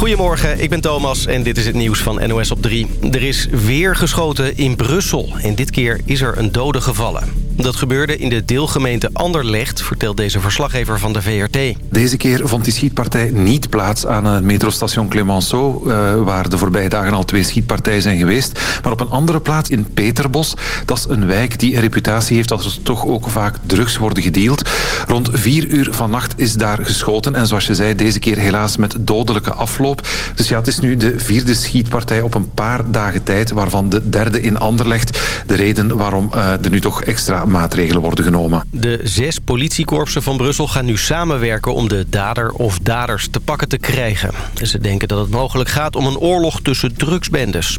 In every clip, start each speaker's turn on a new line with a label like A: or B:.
A: Goedemorgen, ik ben Thomas en dit is het nieuws van NOS op 3. Er is weer geschoten in Brussel en dit keer is er een dode gevallen. Dat gebeurde in de deelgemeente Anderlecht, vertelt deze verslaggever van de VRT.
B: Deze keer vond die schietpartij niet plaats aan het metrostation Clemenceau... Uh, waar de voorbije dagen al twee schietpartijen zijn geweest. Maar op een andere plaats in Peterbos. Dat is een wijk die een reputatie heeft dat er toch ook vaak drugs worden gedeeld. Rond vier uur vannacht is daar geschoten. En zoals je zei, deze keer helaas met dodelijke afloop. Dus ja, het is nu de vierde schietpartij op een paar dagen tijd... waarvan de derde in Anderlecht. De reden waarom uh, er nu toch extra maatregelen worden genomen.
A: De zes politiekorpsen van Brussel gaan nu samenwerken om de dader of daders te pakken te krijgen. Ze denken dat het mogelijk gaat om een oorlog tussen drugsbendes.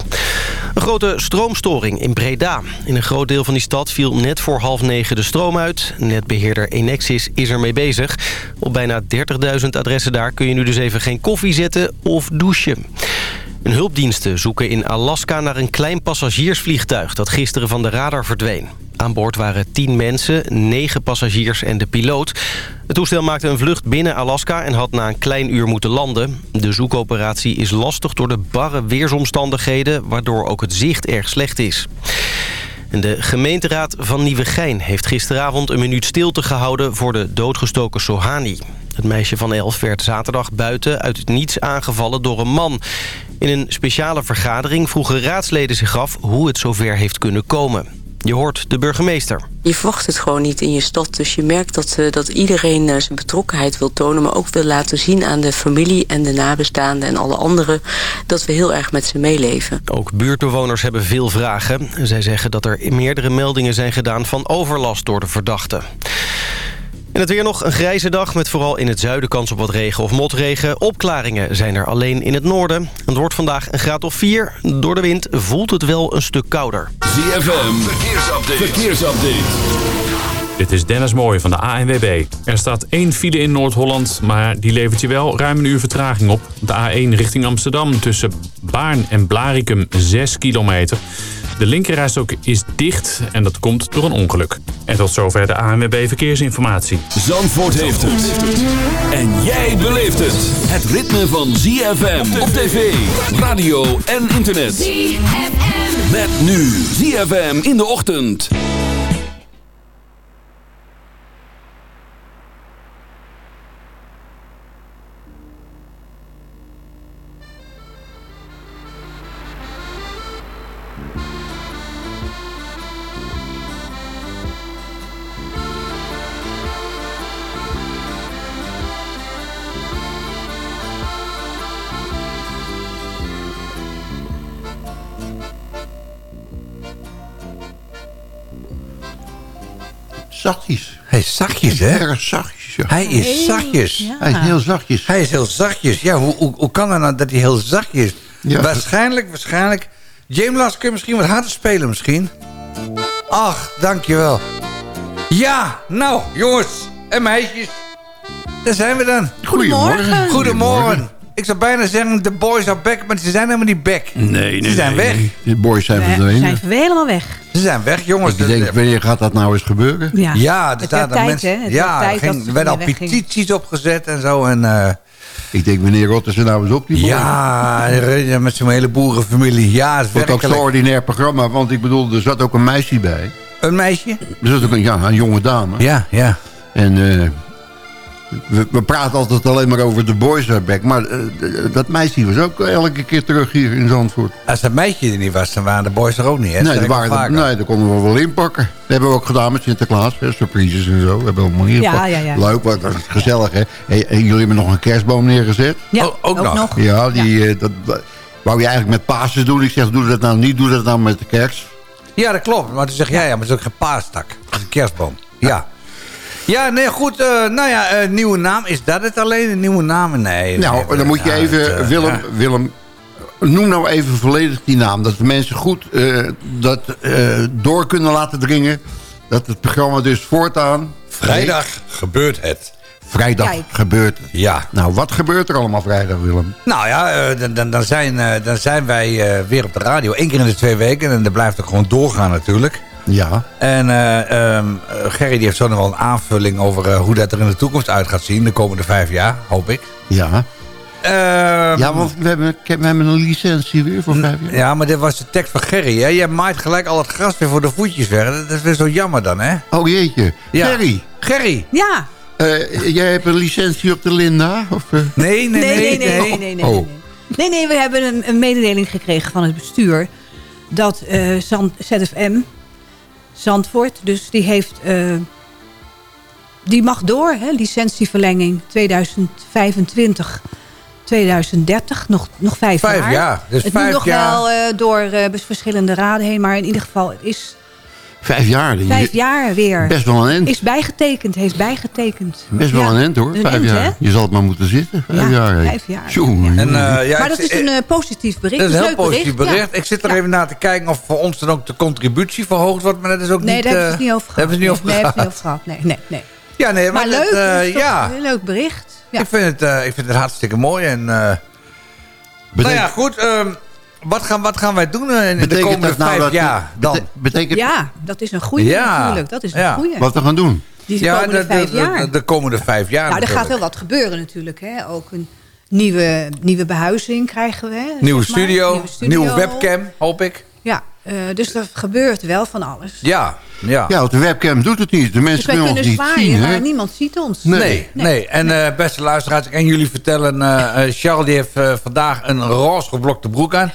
A: Een grote stroomstoring in Breda. In een groot deel van die stad viel net voor half negen de stroom uit. Netbeheerder Enexis is ermee bezig. Op bijna 30.000 adressen daar kun je nu dus even geen koffie zetten of douchen. Een hulpdiensten zoeken in Alaska naar een klein passagiersvliegtuig... dat gisteren van de radar verdween. Aan boord waren tien mensen, negen passagiers en de piloot. Het toestel maakte een vlucht binnen Alaska en had na een klein uur moeten landen. De zoekoperatie is lastig door de barre weersomstandigheden... waardoor ook het zicht erg slecht is. De gemeenteraad van Nieuwegein heeft gisteravond een minuut stilte gehouden voor de doodgestoken Sohani. Het meisje van elf werd zaterdag buiten uit het niets aangevallen door een man. In een speciale vergadering vroegen raadsleden zich af hoe het zover heeft kunnen komen. Je hoort de burgemeester.
C: Je verwacht het gewoon niet in je stad. Dus je merkt dat, uh, dat iedereen uh, zijn betrokkenheid wil tonen... maar ook wil laten zien aan de familie en de nabestaanden en alle anderen... dat we heel erg met ze meeleven.
A: Ook buurtbewoners hebben veel vragen. Zij zeggen dat er meerdere meldingen zijn gedaan van overlast door de verdachte. En het weer nog een grijze dag met vooral in het zuiden kans op wat regen of motregen. Opklaringen zijn er alleen in het noorden. Het wordt vandaag een graad of 4. Door de wind voelt het wel een stuk kouder.
D: ZFM, verkeersupdate. verkeersupdate.
E: Dit is Dennis Mooij van de ANWB. Er staat één file in Noord-Holland, maar die levert je wel ruim een uur vertraging op. De A1 richting Amsterdam tussen Baarn en Blarikum 6 kilometer. De linkerrijstok is dicht en dat komt door een ongeluk. En tot zover de ANWB Verkeersinformatie.
D: Zandvoort heeft het. En jij beleeft het. Het ritme van ZFM op tv, radio en internet. ZFM. Met nu ZFM in de ochtend.
F: Zachtjes.
G: Hij is zachtjes, hè?
F: Erg zachtjes, ja.
G: Hij is zachtjes.
F: Ja. Hij is heel zachtjes.
G: Hij is heel zachtjes. Ja, hoe, hoe, hoe kan dat nou dat hij heel zachtjes is? Ja. Waarschijnlijk, waarschijnlijk... James Last, kun je misschien wat harder spelen misschien? Ach, dankjewel. Ja, nou, jongens en meisjes. Daar zijn we dan.
F: Goedemorgen.
G: Goedemorgen. Ik zou bijna zeggen, de boys are back, maar ze zijn helemaal niet back.
F: Nee, nee.
G: Ze zijn
F: nee,
G: weg.
F: Nee. De boys zijn verdwenen.
H: Ze zijn helemaal weg.
G: Ze zijn weg, jongens.
F: Ik denk, wanneer gaat dat nou eens gebeuren?
H: Ja,
G: ja er staan
H: tijd,
G: mensen,
H: hè? Het
G: ja,
H: tijd
G: er, ging,
H: dat
G: er werden al petities opgezet en zo. En, uh,
F: ik denk, wanneer rotten ze nou eens op, die boys?
G: Ja, met zo'n hele boerenfamilie. Ja, het
F: is ook zo'n ordinair programma, want ik bedoel, er zat ook een meisje bij.
G: Een meisje?
F: Er zat ook een, ja, een jonge dame.
G: Ja, ja.
F: En... Uh, we, we, praten altijd alleen maar over de boys back. Maar uh, dat meisje was ook elke keer terug hier in Zandvoort.
G: Als dat meisje er niet was, dan waren de boys er ook niet. Hè?
F: Nee, dat waren nee, dat konden we wel inpakken. Dat hebben we ook gedaan met Sinterklaas. Hè, surprises en zo. We hebben allemaal hier
H: ja, ja, ja.
F: Leuk, wat gezellig. Hè? Hey, en jullie hebben nog een kerstboom neergezet.
H: Ja,
G: ook, ook, nog.
H: nog.
F: Ja, die, ja. Uh, dat wou je eigenlijk met Pasen doen. Ik zeg, doe dat nou niet. Doe dat nou met de kerst.
G: Ja, dat klopt. Maar toen zeg jij, ja, maar het is ook geen paastak. Het is een kerstboom. ja. Ja, nee, goed. Uh, nou ja, uh, nieuwe naam. Is dat het alleen? Een nieuwe naam? Nee.
F: Nou, dan moet je even... Uh, Willem, ja. Willem, noem nou even volledig die naam. Dat de mensen goed dat door kunnen laten dringen. Dat het programma dus voortaan...
G: Vrijdag gebeurt het.
F: Vrijdag Kijk. gebeurt het.
G: Ja.
F: Nou, wat gebeurt er allemaal vrijdag, Willem?
G: Nou ja, dan, dan, zijn, dan zijn wij weer op de radio. Eén keer in de twee weken. En dat blijft ook gewoon doorgaan natuurlijk.
F: Ja.
G: En uh, um, Gerry die heeft zo nog wel een aanvulling over uh, hoe dat er in de toekomst uit gaat zien. De komende vijf jaar, hoop ik.
F: Ja.
G: Ehm,
F: Ja, want we hebben, we hebben een licentie weer voor vijf jaar.
G: ja, maar dit was de tekst van Gerry. Hè? Jij maait gelijk al het gras weer voor de voetjes weg. Dat is weer zo jammer dan, hè?
F: Oh jeetje.
G: Ja.
F: Gerry,
G: Gerry.
H: Ja.
F: eh, jij hebt een licentie op de Linda? Of, eh?
G: Nee, nee,
H: Nee,
G: nee.
H: nee, nee, nee, nee, nee.
F: Oh.
H: nee. Nee, nee, we hebben een, een mededeling gekregen van het bestuur... dat eh, ZFM, Zandvoort, dus die heeft... eh, die mag door, hè, licentieverlenging 2025... 2030, nog, nog vijf,
G: Vijf jaar, dus
H: het
G: vijf
H: moet nog
G: jaar.
H: wel eh, door eh, verschillende raden heen... maar in ieder geval, is
F: Vijf jaar.
H: Vijf jaar weer.
F: Best wel een end.
H: Is bijgetekend, heeft bijgetekend.
F: Best wel
H: Ja,
F: een end hoor,
H: een
F: vijf
H: end,
F: jaar.
H: hè?
F: Je zal het maar moeten zitten, vijf
H: Ja,
F: jaar. hè.
H: vijf jaar.
G: En, eh, ja,
H: maar
G: ik-
H: dat is een eh, positief bericht.
G: Dat is een heel positief bericht.
H: ja.
G: Ik zit er
H: Ja.
G: even naar te kijken of voor ons dan ook de contributie verhoogd wordt. Maar dat is ook
H: Nee,
G: niet...
H: daar hebben
G: eh,
H: ze niet over gehad.
G: hebben ze het niet over
H: nee,
G: gehad.
H: hebben ze niet over gehad. Nee, nee, nee.
G: Ja, nee, maar,
H: Maar leuk,
G: het, eh,
H: dat is toch
G: ja.
H: een leuk bericht. Ja.
G: Ik, vind het, eh, ik vind het hartstikke mooi. En, eh, nou ja, goed. ehm, wat, gaan, wat gaan wij doen eh, in de komende
F: dat nou
G: vijf
F: dat,
G: jaar dan?
F: bete- betekent
H: ja, dat is een goede
G: Ja.
H: natuurlijk. Dat is een
G: Ja.
H: goede.
F: wat we gaan doen?
H: Die
G: ja,
H: komende
G: de,
H: vijf
G: de,
H: jaar.
G: De, de komende vijf jaar
H: nou, er gaat wel wat gebeuren natuurlijk. Hè. Ook een nieuwe, nieuwe behuizing krijgen we. Hè,
G: Nieuwe
H: zeg maar.
G: studio,
H: Nieuwe studio.
G: nieuwe webcam, hoop ik.
H: Ja, eh, dus er gebeurt wel van alles.
G: Ja, ja.
F: Ja, want de webcam doet het niet. De
H: dus
F: mensen kunnen ons niet
H: zwaaien,
F: zien. Hè?
H: maar niemand ziet ons.
F: Nee.
G: Nee, nee. En eh, beste luisteraars, ik kan jullie vertellen... eh, eh, Charles die heeft eh, vandaag een roze geblokte broek aan.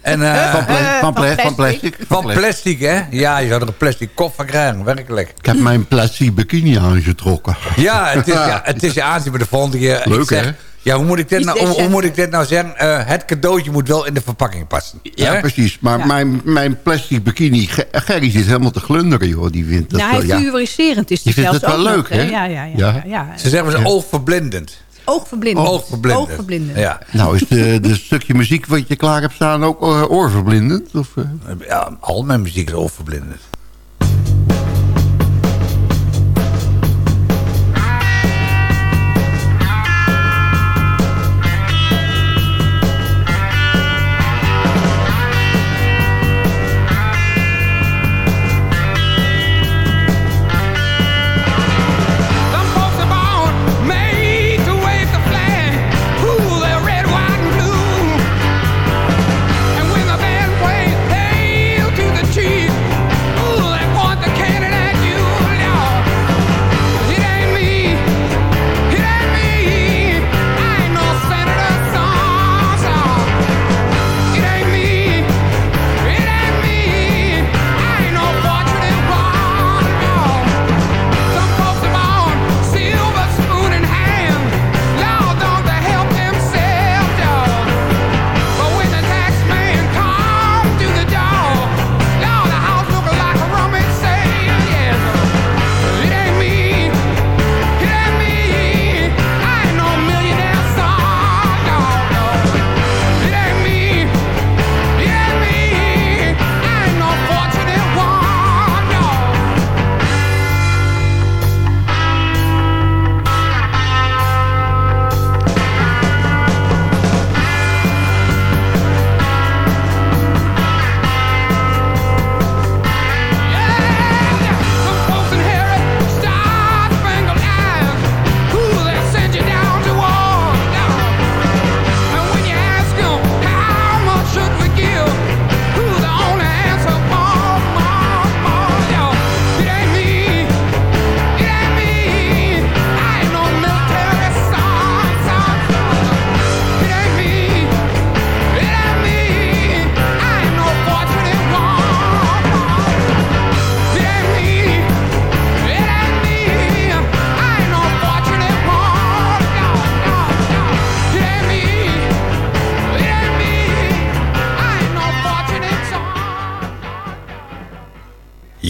G: En, eh,
F: Van, pla-
H: Eh,
F: van, pla-
H: van
F: van plastic.
H: plastic.
G: van plastic, hè? Ja, je zou er een plastic kop van krijgen, werkelijk.
F: Ik heb mijn plastic bikini aangetrokken.
G: Ja, het is, ja, het is je aanzien bij de volgende keer.
F: Leuk,
G: zeg,
F: hè?
G: Ja, hoe moet ik dit nou, hoe, moet ik dit nou zeggen? Eh, het cadeautje moet wel in de verpakking passen.
F: Ja,
G: Hè?
F: precies. Maar
H: Ja.
F: Mijn, mijn plastic bikini... Ge- Gerry zit helemaal te glunderen, joh. Die vindt dat
H: nou,
F: wel...
H: hij
F: Ja.
H: fluoriserend is die
F: vindt
H: zelfs
F: het wel
H: ook
F: leuk,
H: nog,
F: hè?
H: Ja, ja, ja.
F: Ja.
H: ja, ja.
G: Ze zeggen ze oogverblindend.
H: Oogverblindend.
G: Oogverblindend.
H: Oogverblindend.
G: Ja.
F: Nou, is de, de stukje muziek wat je klaar hebt staan ook eh, oorverblindend? Of, eh?
G: ja, al mijn muziek is oogverblindend.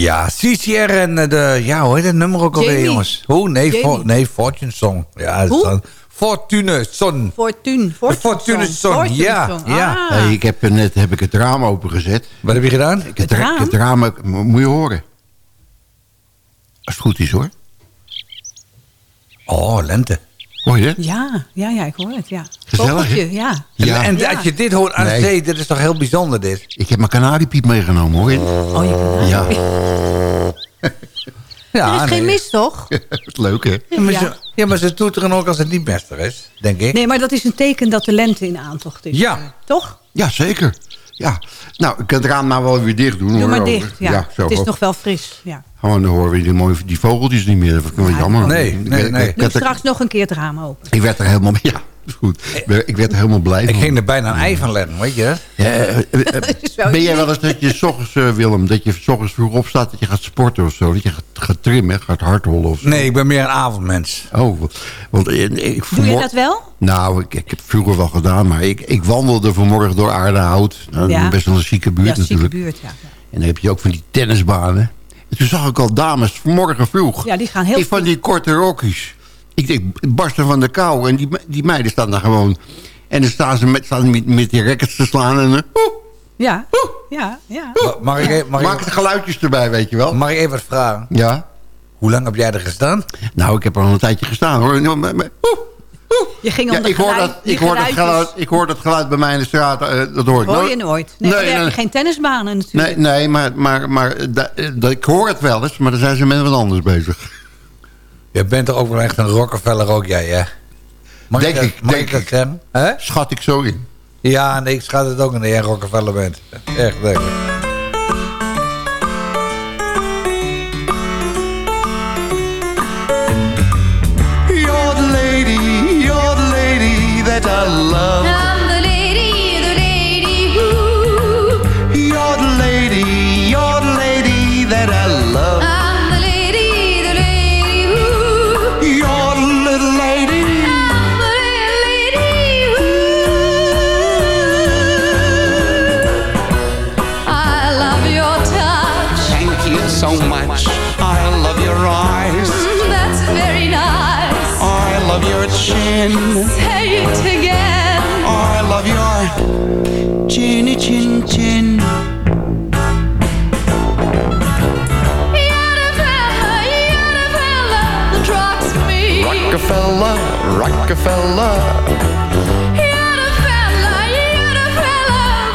G: Ja, CCR en eh, de... Ja, hoe heet het nummer ook alweer,
H: Jamie.
G: jongens? Hoe? Nee, for, nee, Fortune Song. Ja,
H: Hoe?
G: dan... Fortune Son.
H: Fortune. Fortune,
G: Fortune
H: song.
G: song,
H: Fortune
G: ja,
H: song.
G: ja.
H: Ah.
F: Hey, ik heb er net heb ik het raam opengezet.
G: Wat heb je gedaan?
F: Ik het,
H: Het
F: ra-
H: raam?
F: het raam, moet je horen. Als het goed is hoor.
G: Oh, lente.
F: Hoor je?
H: Ja, ja, ja, ik hoor het, ja.
F: Gezellig,
H: ja.
F: Ja.
G: En
H: Ja.
G: als je dit hoort aan
F: Nee.
G: zee, dit is toch heel bijzonder, dit?
F: Ik heb mijn kanariepiep meegenomen hoor.
H: Oh, je
F: Ja,
H: Er
G: Ja,
H: is geen
G: nee.
H: mis, toch?
F: leuk hè?
G: Maar
H: Ja.
G: zo- Ja, maar ze toeteren ook als het niet bester is, denk ik.
H: Nee, maar dat is een teken dat de lente in aantocht is.
G: Ja.
H: Toch?
F: Ja, zeker. Ja. Nou, ik kan het raam nou wel weer dicht doen.
H: Doe
F: hoor.
H: maar dicht. Ja.
F: zo.
H: het is nog wel fris. Ja.
F: Gewoon, dan horen we die, mooie, die vogeltjes niet meer. Dat vind ik wel
H: Ja,
F: jammer.
G: nee,
F: Ik-
G: nee,
F: ik-
G: nee.
F: Ik,
H: Doe
F: er-
H: straks nog een keer het raam open.
F: ik werd er helemaal... Ja, is goed. Ik werd- Ik werd er helemaal blij
G: Ik
F: van.
G: ging er bijna een ei van leggen, weet je?
F: Ja, eh, eh, ben jij wel eens dat je s ochtends, eh, Willem, dat je s ochtends vroeg opstaat, dat je gaat sporten of zo? Dat je gaat, gaat trimmen, gaat hardhollen of zo?
G: Nee, ik ben meer een avondmens.
F: Oh, want- want ik
H: Doe je dat wel?
F: Nou, ik, ik heb vroeger wel gedaan, maar ik, ik wandelde vanmorgen door Aardehout. Nou,
H: Ja.
F: Best wel een chique buurt
H: ja, zieke
F: natuurlijk.
H: buurt. Ja.
F: En dan heb je ook van die tennisbanen. En toen zag ik al dames vanmorgen vroeg.
H: ja, die gaan heel
F: Ik van die korte rokjes. Ik denk, barsten van de kou. En die, die meiden staan daar gewoon. En dan staan ze met, staan met, met die rackets te slaan. En, oeh,
H: Ja, ja, ja.
G: Ma- Mag ik, e- mag,
F: maak
G: ik,
F: de geluidjes erbij, weet je wel.
G: mag ik even wat vragen?
F: Ja.
G: Hoe lang heb jij er gestaan?
F: Nou, ik heb er al een tijdje gestaan hoor. Nou.
H: Je ging om
F: Ja,
H: de
F: ik, hoor dat, ik, hoor dat geluid, ik hoor dat geluid bij mij in de straat. eh, dat hoor ik
H: Hoor
F: nooit.
H: je nooit. Nee,
F: Nee,
H: dan heb je
F: nee.
H: geen tennisbanen
F: Nee,
H: natuurlijk.
F: nee maar, maar, maar eh, dat- ik hoor het wel eens, maar dan zijn ze met wat anders bezig.
G: Je bent toch ook wel echt een Rockefeller ook jij, hè? Mag
F: Denk
G: dat-
F: ik,
G: mag
F: denk
G: dat
F: ik.
G: zeggen? Hè?
F: Schat ik zo in.
G: Ja, nee, ik schat het ook dat jij een Rockefeller bent. Echt, denk ik.
I: again.
J: Say it again.
I: Oh, I love your chinny chin chin. Rockefeller, Rockefeller.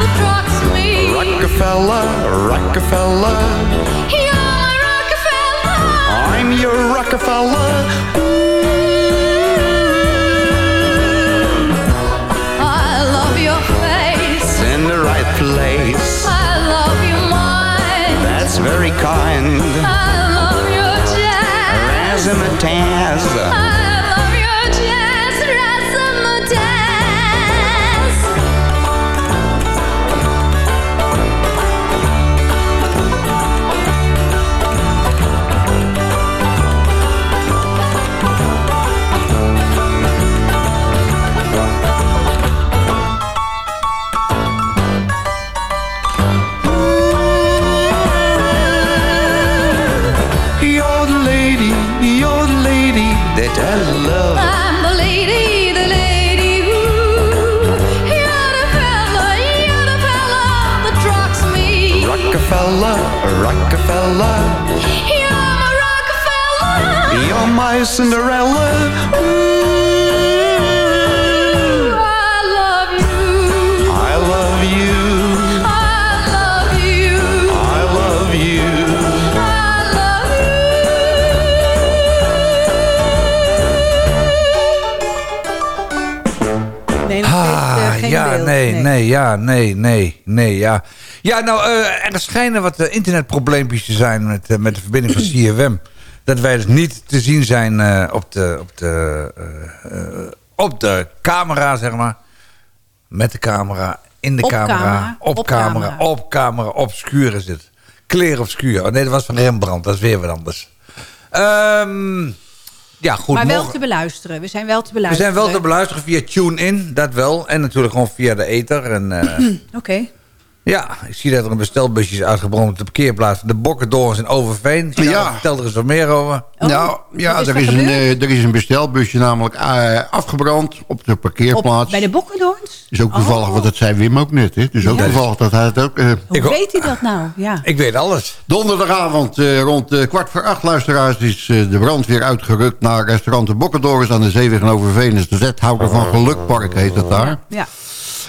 J: The drugs me.
I: Rockefeller, Rockefeller.
J: You're
I: the lady, you're the lady that I love.
J: I'm the lady, the lady who. You're the fella, you're the fella that rocks me.
I: Rockefeller, Rockefeller.
J: You're my Rockefeller.
I: You're my Cinderella.
J: I
H: nee,
G: nee, ja, nee, nee, nee, ja. Ja, nou, eh, er schijnen wat eh, internetprobleempjes te zijn met, eh, met de verbinding van CFM. Dat wij dus niet te zien zijn op, de, op, de, op de camera, zeg maar. Met de camera, in de
H: Op
G: camera,
H: camera,
G: op,
H: op
G: camera,
H: camera.
G: op camera, obscuur is het. Clear obscuur. Oh nee, dat was van Rembrandt, dat is weer wat anders. Ehm, ja, goed.
H: maar wel te beluisteren. We zijn wel te
G: we
H: beluisteren.
G: zijn wel te beluisteren via TuneIn, dat wel. En natuurlijk gewoon via de ether. En, eh,
H: Oké.
G: Ja, ik zie dat er een bestelbusje is uitgebrand op de parkeerplaats de Bokkendorens in Overveen.
F: Ja.
G: Ja. Vertel er eens wat meer over.
H: Oh,
F: nou, ja,
H: is
F: er, is een,
H: gebeurd?
F: eh, er is een bestelbusje namelijk eh, afgebrand op de
H: Op,
F: parkeerplaats.
H: bij de Bokkendoorns?
F: is ook toevallig,
H: Oh.
F: want dat zei Wim ook net. Hè? Dus ook
H: Ja.
F: toevallig dat hij het ook... eh,
H: Hoe weet hij dat nou? Ja.
G: Ik weet alles.
F: Donderdagavond eh, rond eh, kwart voor acht, luisteraars... is eh, de brandweer uitgerukt naar restaurant de Bokkendoris aan de Zeeweg in Overveen. Dat is de wethouder van Gelukpark, heet dat daar.
H: ja.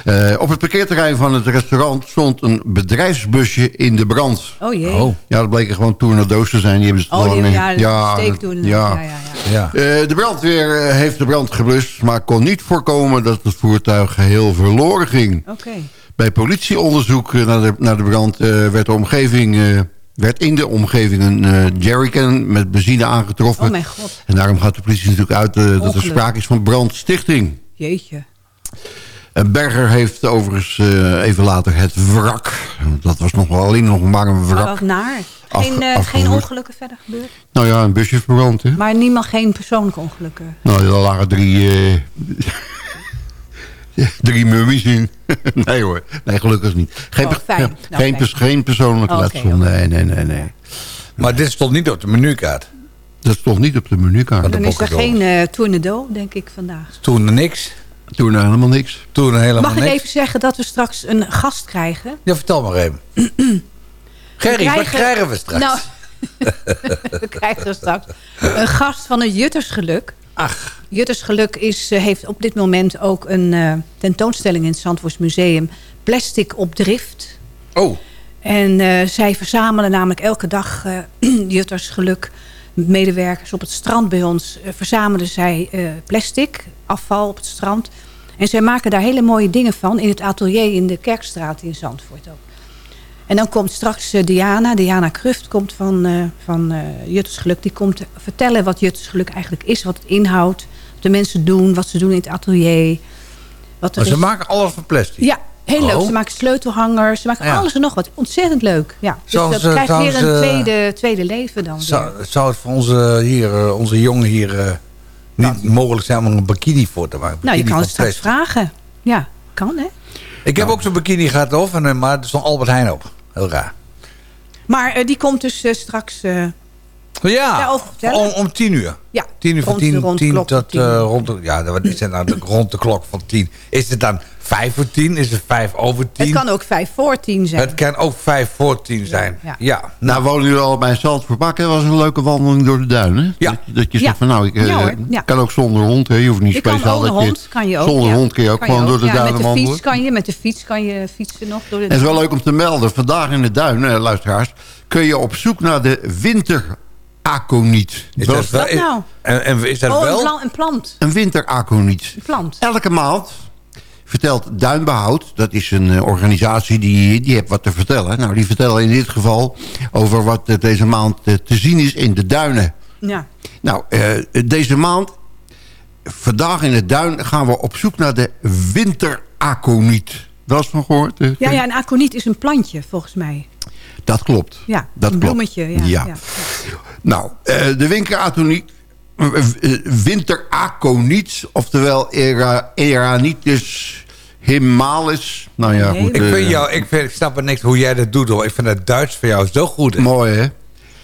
F: Eh, op het parkeerterrein van het restaurant stond een bedrijfsbusje in de brand.
H: Oh jee.
G: Oh.
F: Ja, dat bleken gewoon tornado's te zijn. Die hebben ze
H: Oh,
F: lang
H: die- ja,
F: ja,
H: steekdoelen.
F: ja.
H: Ja, ja, ja.
G: Ja.
F: Eh, de brandweer eh, heeft de brand geblust, maar kon niet voorkomen dat het voertuig geheel verloren ging.
H: Oké.
F: Bij politieonderzoek naar de, naar de brand eh, werd, de omgeving, eh, werd in de omgeving een eh, jerrycan met benzine aangetroffen.
H: Oh mijn god.
F: En daarom gaat de politie natuurlijk uit dat er sprake is van brandstichting.
H: Jeetje.
F: Een berger heeft overigens eh, even later het wrak. Dat was nog wel alleen nog maar een
H: Maar
F: wrak.
H: wat naar.
F: Af-
H: Geen, eh, geen ongelukken verder gebeurd?
F: Nou ja, een busje verbrand. Hè?
H: Maar niemand, geen persoonlijke ongelukken?
F: Nou, er lagen drie... eh, drie mummies in. nee hoor, nee gelukkig niet. Geen,
H: Oh, fijn. Nou,
F: geen, pers- geen persoonlijk
H: Oh, oké,
F: letsel. Nee, nee, nee, nee.
G: Maar dit stond niet op de menukaart.
F: Dat stond niet op de menukaart.
G: de
H: Dan is er geen eh tornado, denk ik, vandaag.
G: Toen niks.
F: Toen helemaal niks.
G: Toen helemaal
H: Mag ik
G: niks.
H: even zeggen dat we straks een gast krijgen?
G: Ja, vertel maar even. Gerry, wat krijgen we straks?
H: Nou, we krijgen straks een gast van het Juttersgeluk.
G: Ach.
H: Juttersgeluk is, eh, heeft op dit moment ook een eh, tentoonstelling in het Zandvoorts Museum. Plastic op drift.
G: Oh.
H: En eh, zij verzamelen namelijk elke dag eh Juttersgeluk. Medewerkers op het strand bij ons eh, verzamelen zij eh, plastic, afval op het strand. En zij maken daar hele mooie dingen van in het atelier in de Kerkstraat in Zandvoort ook. En dan komt straks eh, Diana, Diana Kruft komt van, eh van Juttersgeluk. Die komt vertellen wat Juttersgeluk eigenlijk is, wat het inhoudt. Wat de mensen doen, wat ze doen in het atelier. Wat er
G: Maar ze
H: is.
G: maken alles van plastic.
H: Ja, heel leuk.
G: Oh.
H: Ze maken sleutelhangers, ze maken
G: Ja.
H: alles en nog wat. Ontzettend leuk. Ja. Dus
G: Zoals,
H: dat
G: eh,
H: krijgt weer een
G: eh,
H: tweede, tweede leven dan weer.
G: Zou, zou het voor onze, hier, eh, onze jongen hier eh, niet mogelijk zijn om een bikini voor te maken?
H: Nou, je kan het straks vragen. Ja, kan hè.
G: Ik heb ook zo'n bikini gehad, of, en, eh, maar er stond Albert Heijn op. Heel raar.
H: Maar eh, die komt dus straks... eh,
G: Ja, om, om tien uur.
H: ja,
G: Tien uur van tien,
H: rond
G: tien tot eh, rond de... Ja, wat is het nou de, rond de klok van tien? Is het dan vijf voor tien? Is het vijf over tien?
H: Het kan ook vijf voor tien zijn.
G: Het kan ook vijf voor tien zijn.
H: ja.
G: Ja.
F: Nou, wonen jullie al bij Zandvoort Bak. Dat was een leuke wandeling door de duinen.
G: Ja.
F: Dat, dat je
H: Ja.
F: zegt van nou, ik eh,
H: Ja, hoor. Ja.
F: kan ook zonder hond. Hè. Je hoeft niet
H: Je
F: speciaal
H: ook
F: dat je...
H: hond, kan je ook.
F: Zonder
H: ja.
F: hond kun je ook
H: Kan
F: gewoon door de
H: ja,
F: duinen
H: met de
F: wandelen.
H: fiets kan je, Met de fiets kan je fietsen nog door de
F: het is wel leuk om te melden. Vandaag in de duinen, eh, luisteraars... kun je op zoek naar de.
G: Is
F: Dat
G: dat
F: is
G: wel,
H: Wat nou?
G: en, en is dat
H: Oh, een,
G: wel?
H: een plant.
F: een winteraconiet.
H: Een plant.
F: Elke maand vertelt Duinbehoud... dat is een eh, organisatie die, die heeft wat te vertellen. Nou, die vertellen in dit geval over wat eh, deze maand eh, te zien is in de duinen.
H: Ja.
F: Nou, deze maand, vandaag in het duin... gaan we op zoek naar de winteraconiet. Wel eens van gehoord? eh,
H: Ja, ja, een aconiet is een plantje, volgens mij.
F: Dat klopt.
H: Ja,
F: dat
H: een
F: klopt.
H: bloemetje. Ja,
F: Ja.
H: ja.
F: Nou, de winteraconiet... winteraconiet, oftewel Era, Eranitis himalis. Nou ja, goed.
G: Ik,
F: eh,
G: vind jou, ik, vind, ik snap er niks hoe jij dat doet. Hoor. Ik vind het Duits voor jou zo goed. hè.
F: Mooi, hè?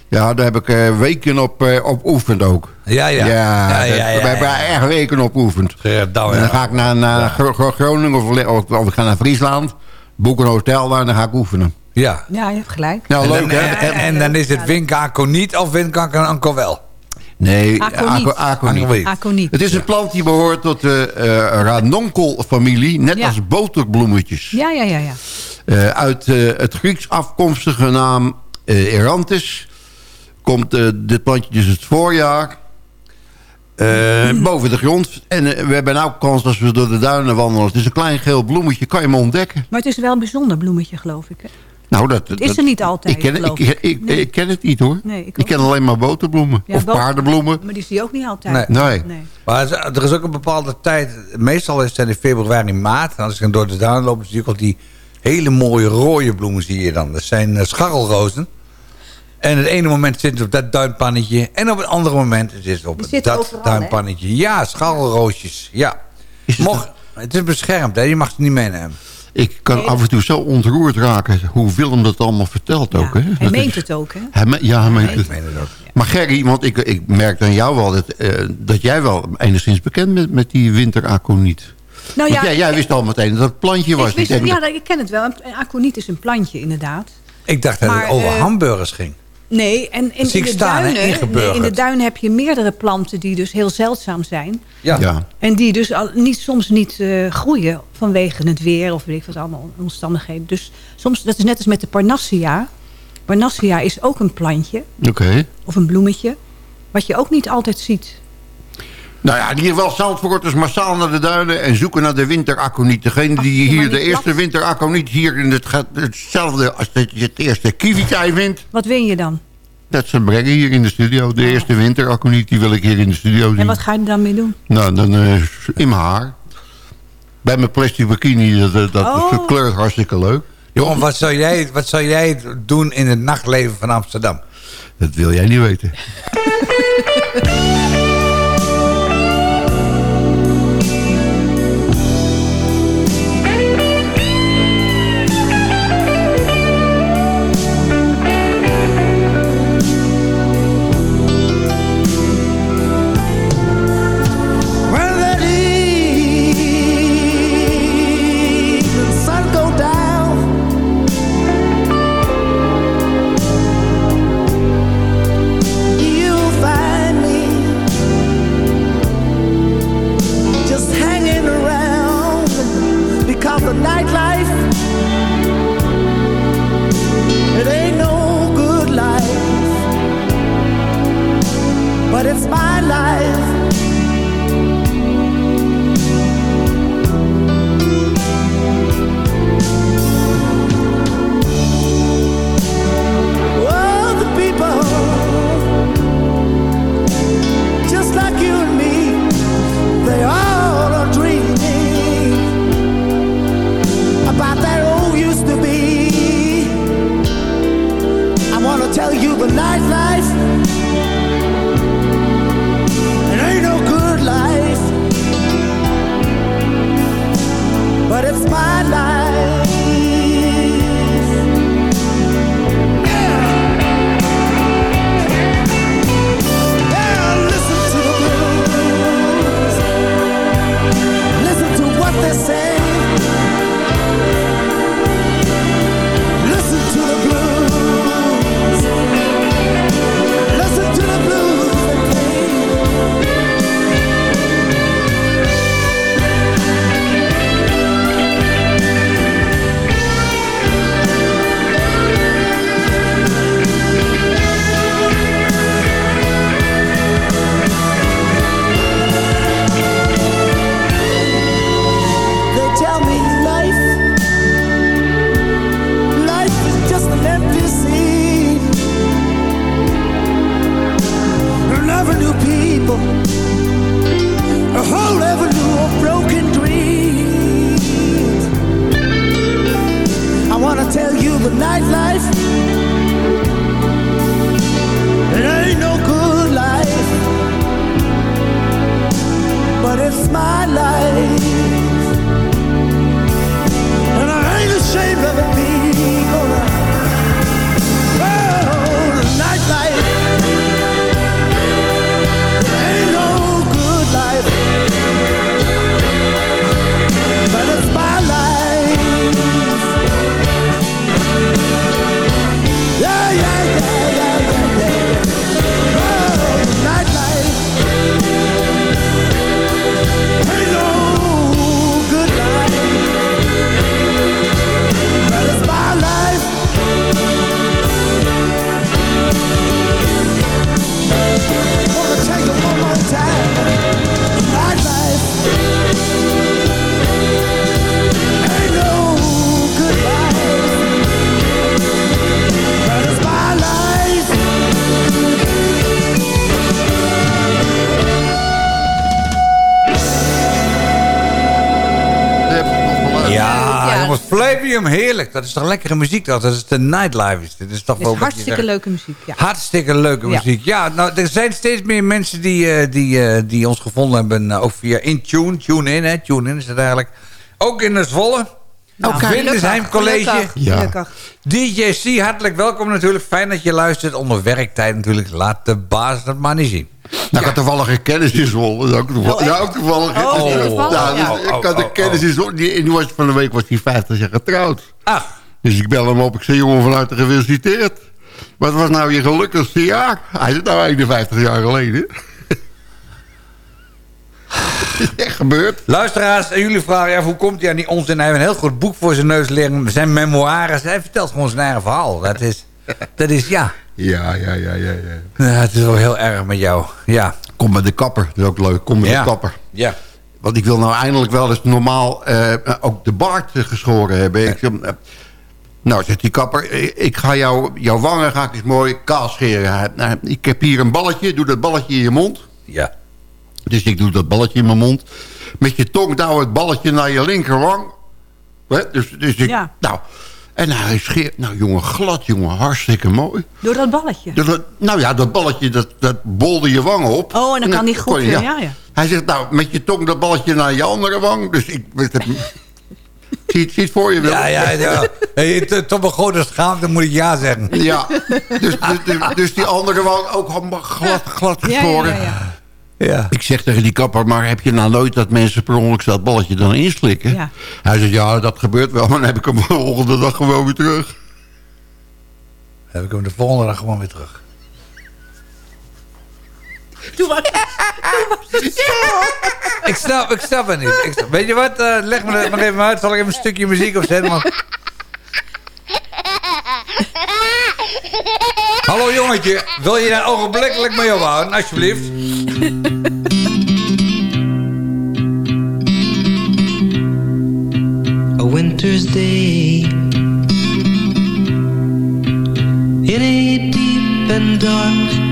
F: Ja, daar heb ik eh, weken op, eh op oefend ook.
G: Ja, ja.
F: Ja,
G: ja, ja, ja,
F: we hebben er echt weken op oefend. En dan ga ik naar, naar Gro- Gro- Groningen of, of, of ik ga naar Friesland. Boek een hotel daar en dan ga ik oefenen.
G: Ja.
H: Ja, je hebt gelijk.
F: Nou,
G: En,
F: leuk
G: dan,
F: hè?
G: en, en dan is het Winkanko niet of Winkanko Anko wel.
F: Nee,
H: Aconiet.
F: aco- aconiet.
G: Aconiet.
H: Aconiet.
F: Het is een plant die behoort tot de eh ranonkelfamilie. Net
H: Ja.
F: als boterbloemetjes.
H: Ja, ja, ja, ja.
F: Eh, uit eh, het Grieks afkomstige naam eh, Erantis... komt dit plantje dus het voorjaar... eh, boven de grond. En we hebben nou kans als we door de duinen wandelen. Het is een klein geel bloemetje, kan je hem ontdekken.
H: Maar het is wel een bijzonder bloemetje, geloof ik. Hè?
F: Nou, dat,
H: Het is
F: dat-
H: er niet altijd,
F: Ik ken, het- ik,
H: ik.
F: ik,
H: Nee.
F: ik ken het niet hoor.
H: Nee, ik
F: ken alleen maar boterbloemen.
H: Ja,
F: of
H: boter-
F: paardenbloemen.
H: Maar die zie je ook niet altijd.
F: Nee.
H: nee.
G: Maar het er is ook een bepaalde tijd. Meestal is het in februari, maart. En als ik dan door de duin loop, zie ik ook die hele mooie rode bloemen zie je dan. Dat zijn eh, scharrelrozen. En het ene moment zit het op dat duinpannetje. En op het andere moment zit het op
H: zitten
G: dat
H: overal,
G: duinpannetje. Ja, scharrelroosjes. Ja.
F: Is het-
G: Mocht, het is beschermd, hè? je mag ze niet meenemen.
F: Ik kan af en toe zo ontroerd raken hoe Willem dat allemaal vertelt
H: Ja.
F: ook. Hè?
H: Hij
F: Dat
H: meent
F: is-
H: het ook, hè?
F: Hij me- ja, hij meent
G: Ik
F: het.
G: meen het ook.
F: Maar Gerry, want ik, ik merk aan jou wel dat, eh, dat jij wel enigszins bekend bent met die winteraconiet.
H: Nou
F: Want jij, jij wist al meteen dat het plantje was.
H: ik, wist,
F: Ik
H: ja,
F: dat-
H: ik ken het wel. Een aconiet is een plantje, inderdaad.
G: Ik dacht dat
H: Maar,
G: het over
H: eh,
G: hamburgers ging.
H: Nee, en in, de
G: staan, hè,
H: duinen, nee, in de duinen heb je meerdere planten die dus heel zeldzaam zijn.
G: Ja.
F: Ja.
H: En die dus al, niet, soms niet eh, groeien vanwege het weer of weet ik wat allemaal omstandigheden. Dus soms, dat is net als met de Parnassia. Parnassia is ook een plantje
F: Oké.
H: of een bloemetje. Wat je ook niet altijd ziet.
F: Nou ja, in ieder geval Zandvoorters massaal naar de duinen... en zoeken naar de winteraconiet. Degene die hier de eerste winteraconiet... hier in het, gaat hetzelfde als dat je het eerste kievitij vindt...
H: Wat win je dan?
F: dat ze brengen hier in de studio. De eerste winteraconiet, die wil ik hier in de studio zien.
H: En wat ga je er dan mee doen?
F: Nou, dan eh, in mijn haar. Bij mijn plastic bikini, dat, dat, dat
H: Oh.
F: kleurt hartstikke leuk.
G: Jongen, wat zou, jij, wat zou jij doen in het nachtleven van Amsterdam?
F: Dat wil jij niet weten.
I: tell me
G: Dat is toch lekkere muziek dat? Dat is de nightlife. is dit. Dat is toch wel
H: hartstikke leuke muziek. Ja.
G: Hartstikke leuke muziek. Ja, nou, er zijn steeds meer mensen die, eh, die, eh, die ons gevonden hebben. eh, ook via Intune. Tune in, hè. Tune in is het eigenlijk. Ook in het Zwolle.
H: Nou,
G: Ook
H: gelukkig,
G: Windesheim College.
H: gelukkig,
F: Ja.
H: gelukkig.
G: DJ C, hartelijk welkom natuurlijk. Fijn dat je luistert. Onder werktijd natuurlijk. Laat de baas dat maar niet zien.
F: Nou, ik had toevallig een kennis in Zwolle. Dat Ook toevallig,
H: Oh, echt?
F: ja, ook toevallig.
H: Oh, toevallig,
F: Ja, dus
H: ja.
F: ik had een kennis in Zwolle. Die, was van de week was hij 50 jaar getrouwd.
G: Ah,
F: Dus ik bel hem op. Ik zei, jongen, van harte gefeliciteerd. Wat was nou je gelukkigste jaar? Hij is nou 51 jaar geleden. is echt gebeurd.
G: Luisteraars, en jullie vragen ja, hoe komt hij aan die onzin? Hij heeft een heel goed boek voor zijn neus liggen. Zijn memoires. Hij vertelt gewoon zijn eigen verhaal. Dat is, dat is ja.
F: Ja, ja, ja, ja, ja.
G: Het is wel heel erg met jou. Ja.
F: Kom bij de kapper, dat is ook leuk. Kom bij
G: Ja.
F: de kapper.
G: Ja.
F: Want ik wil nou eindelijk wel eens normaal eh, ook de baard geschoren hebben. Ik, eh, nou, zegt die kapper, eh, ik ga jou, jouw wangen ga ik eens mooi kaal scheren. Nou, ik heb hier een balletje, doe dat balletje in je mond.
G: Ja.
F: Dus ik doe dat balletje in mijn mond. Met je tong douw het balletje naar je linkerwang. Dus, dus ik,
H: Ja.
F: nou, en hij scheert, nou jongen, glad jongen, hartstikke mooi.
H: Door dat balletje.
F: Dat- dat- nou ja, dat balletje, dat, dat bolde je wangen op.
H: Oh, en dan kan die
F: dat
H: goed
F: kon je-
H: weer, ja, ja.
F: Hij zegt, nou, met je tong dat balletje naar je andere wang. Dus ik... Met het, zie, het- zie het voor je wel?
G: Ja, ja, ja. Hey, t- tot mijn grote schaamte moet ik ja zeggen.
F: Ja, dus, dus, dus, die andere wang ook allemaal glad, glad
H: Ja, ja,
F: geschoren.
H: ja, ja.
G: Ja.
F: Ik zeg tegen die kapper, maar heb je nou nooit dat mensen per ongeluk dat balletje dan inslikken?
H: Ja.
F: Hij zegt, ja, dat gebeurt wel, maar dan heb ik hem de volgende dag gewoon weer terug.
G: Dan heb ik hem de volgende dag gewoon weer terug.
H: Toen was
G: Ik snap, ik snap het niet. Ik snap- weet je wat? eh, leg me dat maar even uit. Zal ik even een stukje muziek opzetten? Want... Hallo jongetje, wil je daar ogenblikkelijk mee ophouden, alsjeblieft?
K: a winter's day. In a deep and dark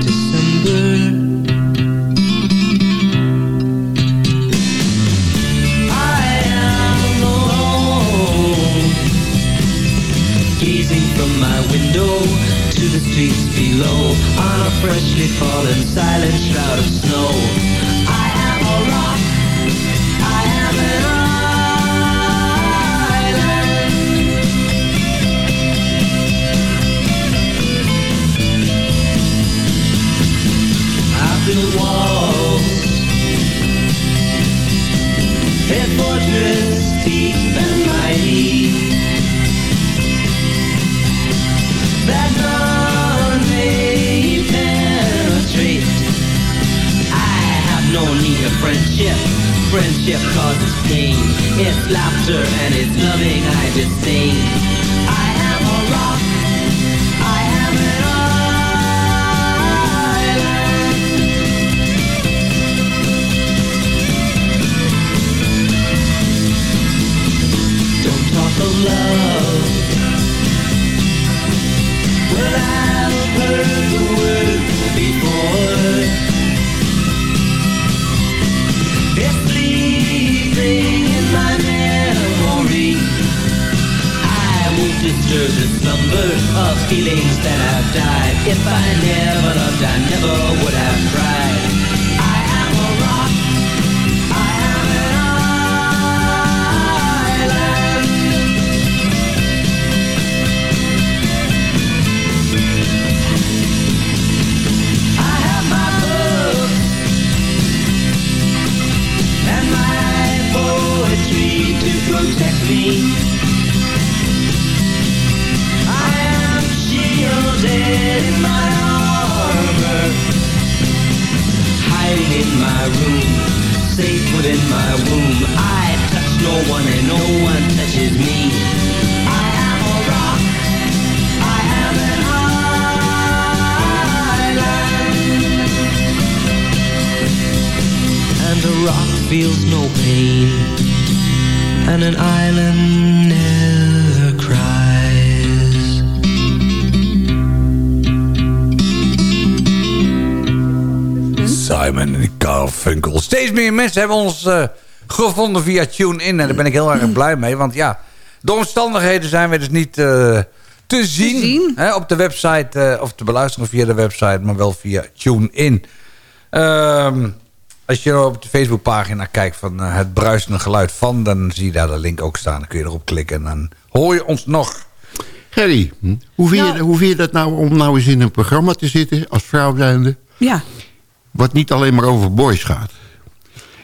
K: streets below on a freshly fallen silent shroud of snow. I am a rock. I am an island. I built walls, a fortress of friendship. Friendship causes pain. It's laughter and it's loving I disdain. I feelings that have died. If I never loved, I never would have
G: Garfunkel. Steeds meer mensen hebben ons eh, gevonden via TuneIn. En daar ben ik heel erg blij mee. Want ja, de omstandigheden zijn we dus niet eh, te zien. Hè, op de website, eh, of te beluisteren via de website, maar wel via TuneIn. Ehm als je op de Facebookpagina kijkt van het bruisende geluid van... dan zie je daar de link ook staan. Dan kun je erop klikken en dan hoor je ons nog.
F: Gerry, hm, hoe vind, je, hoe vind je dat nou om nou eens in een programma te zitten als vrouw zijnde...
H: Ja.
F: Wat niet alleen maar over boys gaat?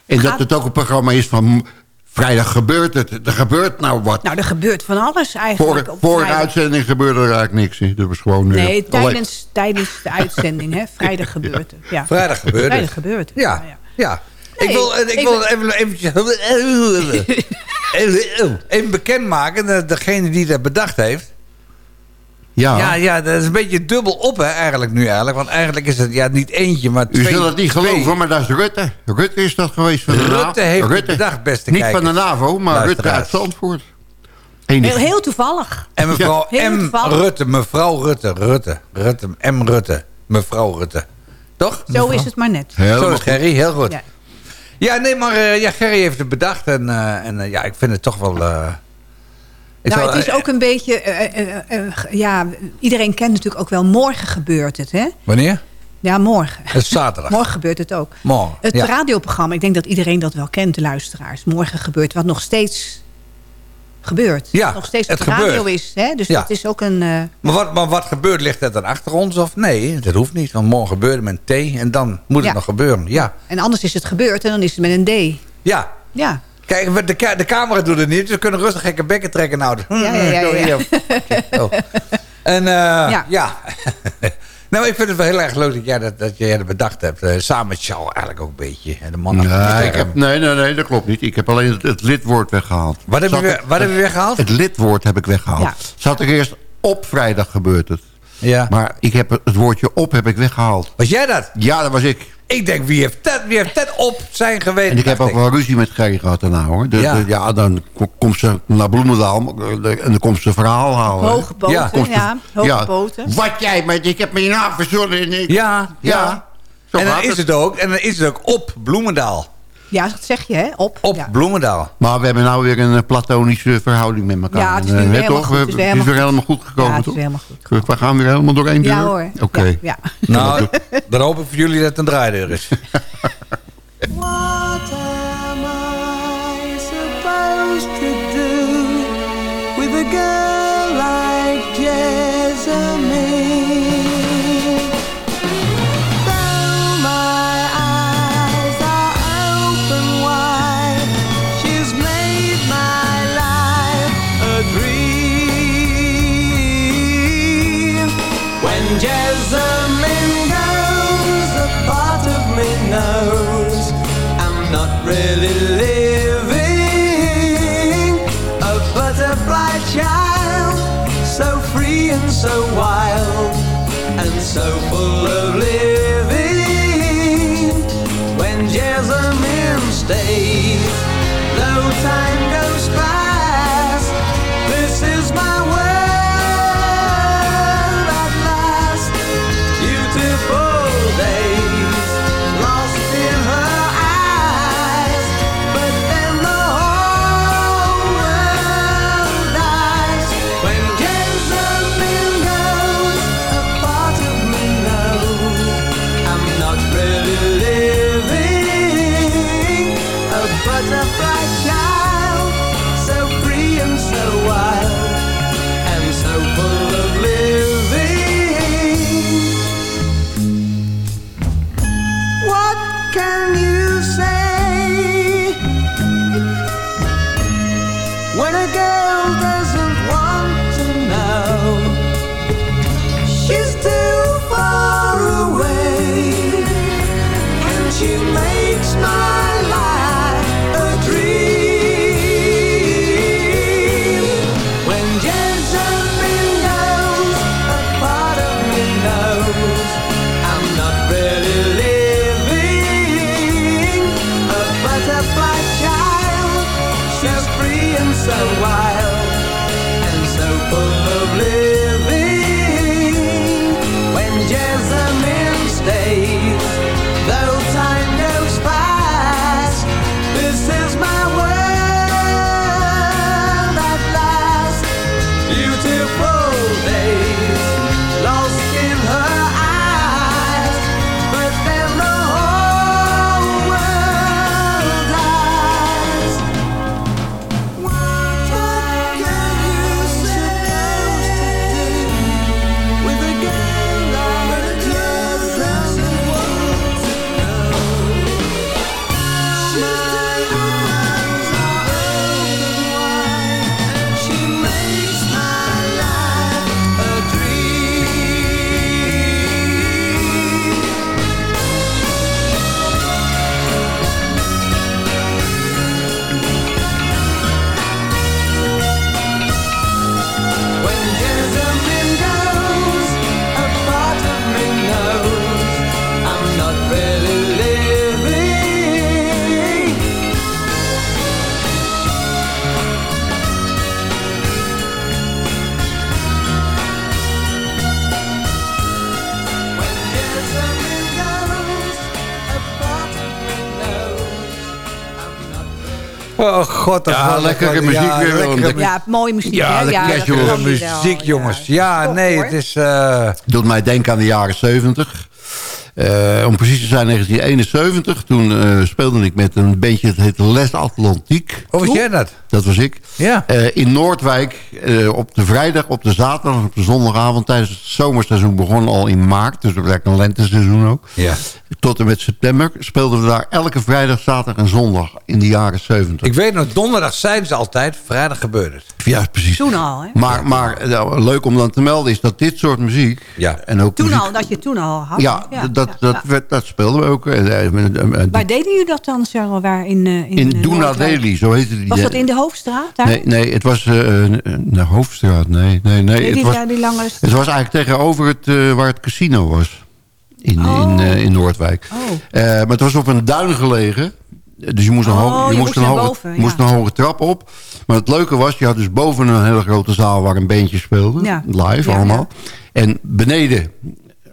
F: En dat het ook een programma is van vrijdag gebeurt het. Er gebeurt nou wat.
H: Nou, er gebeurt van alles eigenlijk.
F: Voor, voor de uitzending gebeurde er eigenlijk niks. hè. Dat was gewoon... eh,
H: Nee, tijdens, tijdens de uitzending, hè? Vrijdag gebeurt het. Ja.
G: Vrijdag gebeurt het.
H: Vrijdag gebeurt het.
G: Ja, ja. ik
H: Nee,
G: wil, eh, ik
H: ik
G: wil even, eventjes, even, even bekendmaken, dat degene die dat bedacht heeft.
F: Ja.
G: Ja, ja, dat is een beetje dubbel op hè, eigenlijk nu eigenlijk. Want eigenlijk is het ja, niet eentje, maar
F: U
G: twee.
F: zult het niet
G: twee.
F: geloven, maar dat is Rutte. Rutte is dat geweest van de NAVO.
G: Rutte heeft het bedacht, beste
F: Niet
G: kijkers.
F: van de NAVO, maar Rutte uit Zandvoort.
H: Heel, heel toevallig.
G: En mevrouw M.
H: toevallig.
G: Rutte, mevrouw Rutte, Rutte, Rutte, M. Rutte, mevrouw Rutte. Toch?
H: Zo is het maar net.
G: Zo is Gerry, heel goed.
H: Ja.
G: Ja, nee, maar eh, ja, Gerry heeft het bedacht. En, eh, en eh, ja, ik vind het toch wel... eh, ik
H: nou,
G: zal-
H: het is ook een beetje... eh, eh, eh, ja, iedereen kent natuurlijk ook wel... Morgen gebeurt het, hè?
G: Wanneer?
H: Ja, morgen.
G: Het is zaterdag.
H: Morgen gebeurt het ook.
G: Morgen,
H: Het
G: ja.
H: radioprogramma, ik denk dat iedereen dat wel kent, de luisteraars. Morgen gebeurt wat nog steeds gebeurt.
G: Ja,
H: nog steeds op
G: het
H: de radio
G: gebeurt.
H: is. Hè? Dus
G: Ja.
H: dat is ook een...
G: Maar wat, maar wat gebeurt, ligt dat dan achter ons? Of nee, dat hoeft niet. Want morgen gebeurt het met een T en dan moet het nog gebeuren. Ja.
H: en anders is het gebeurd en dan is het met een D.
G: Ja.
H: Ja.
G: Kijk, de, ka- de camera doet het niet. Dus we kunnen rustig gekke bekken trekken. Nou,
H: Ja, ja.
G: Oh. En eh, ja.
H: Ja.
G: nou, ik vind het wel heel erg leuk dat jij dat, dat jij dat bedacht hebt. Eh, samen met Charles eigenlijk ook een beetje. En de man
F: Nee, ik heb, nee, nee, nee, dat klopt niet. Ik heb alleen het, het lidwoord weggehaald.
G: Wat heb je weer-
F: er-
G: wat heb je weggehaald?
F: Het lidwoord heb ik weggehaald.
H: Ja.
F: Zat er eerst op vrijdag gebeurt het.
G: Ja.
F: Maar ik heb het woordje op heb ik weggehaald.
G: Was jij dat?
F: Ja, dat was ik.
G: Ik denk, wie heeft dat, wie heeft dat op zijn geweten?
F: En ik heb ook wel ruzie met Gerry gehad daarna hoor. Dus,
G: Ja.
F: dan ko- komt ze naar Bloemendaal eh, en dan komt ze verhaal halen.
H: Hoge poten,
G: Ja.
H: ja. Hoge
F: ja.
H: poten.
F: Wat jij, maar ik heb mijn naam verzonnen. En ik,
G: Ja, ja.
F: ja.
G: En dan is het ook, en dan is het ook op Bloemendaal.
H: Ja, dat zeg je, hè? Op.
G: Op
H: Ja.
G: Bloemendaal.
F: Maar we hebben nou weer een eh, platonische verhouding met elkaar.
H: Ja, het is
F: En, eh,
H: helemaal
F: toch?
H: goed.
F: We-
H: Het is
F: Het
H: weer
F: is weer
H: helemaal
F: helemaal goed gekomen,
H: Ja, het is weer helemaal goed.
F: We gaan weer helemaal door één deur?
H: Ja hoor.
F: Oké.
H: Ja, ja.
G: Nou, dan hoop ik voor jullie dat het een draaideur is.
I: What am I supposed to do with a girl so wild, and so full of living. When Jessamine stays,
G: god,
F: Ja, lekkere
G: ja,
F: muziek weer,
G: lekkere
F: want ik-
H: Ja, mooie muziek,
F: Ja,
H: hè? Ja,
F: wel.
G: muziek,
H: ja.
G: jongens. Ja,
H: Top,
G: nee,
H: hoor.
G: het is... eh,
F: Doet mij denken aan de jaren 70. Eh, om precies te zijn 1971. Toen eh, speelde ik met een bandje dat heette Les Atlantiek.
G: Hoe was jij dat?
F: Dat was ik.
G: Ja.
F: Eh, in Noordwijk eh, op de vrijdag, op de zaterdag, en op de zondagavond tijdens het zomerseizoen begon al in maart. Dus dat werd een lenteseizoen ook.
G: Ja.
F: Tot en met september speelden we daar elke vrijdag, zaterdag en zondag in de jaren 70.
G: Ik weet nog, donderdag zeiden ze altijd, vrijdag gebeurt het.
F: Ja, precies.
H: Toen al, hè?
F: Maar, maar eh, leuk om dan te melden is dat dit soort muziek...
G: Ja.
F: En ook
H: Toen
F: muziek,
H: al, dat je toen al had.
F: Ja, dat, dat, Werd, dat speelden we ook. eh, eh,
H: Waar deden jullie dat dan, Cheryl? Waar in, eh, in,
F: in
H: eh,
F: Doona
H: Noordwijk?
F: Deli, zo heette die.
H: Was dat in de Hoofdstraat? Daar?
F: Nee, nee, het was eh, de Hoofdstraat. Nee, nee, nee.
H: Nee,
F: het, was,
H: daar, die lange
F: het was eigenlijk tegenover het, eh, waar het casino was. In, in, eh, in Noordwijk.
H: Oh.
F: Eh, maar het was op een duin gelegen. Dus je moest een,
H: Oh,
F: hoge, je
H: je
F: moest een,
H: naar
F: hoge,
H: boven,
F: moest een hoge trap op. Maar het leuke was, je had dus boven een hele grote zaal... waar een bandje speelde,
H: Ja.
F: live
H: Ja,
F: allemaal. En beneden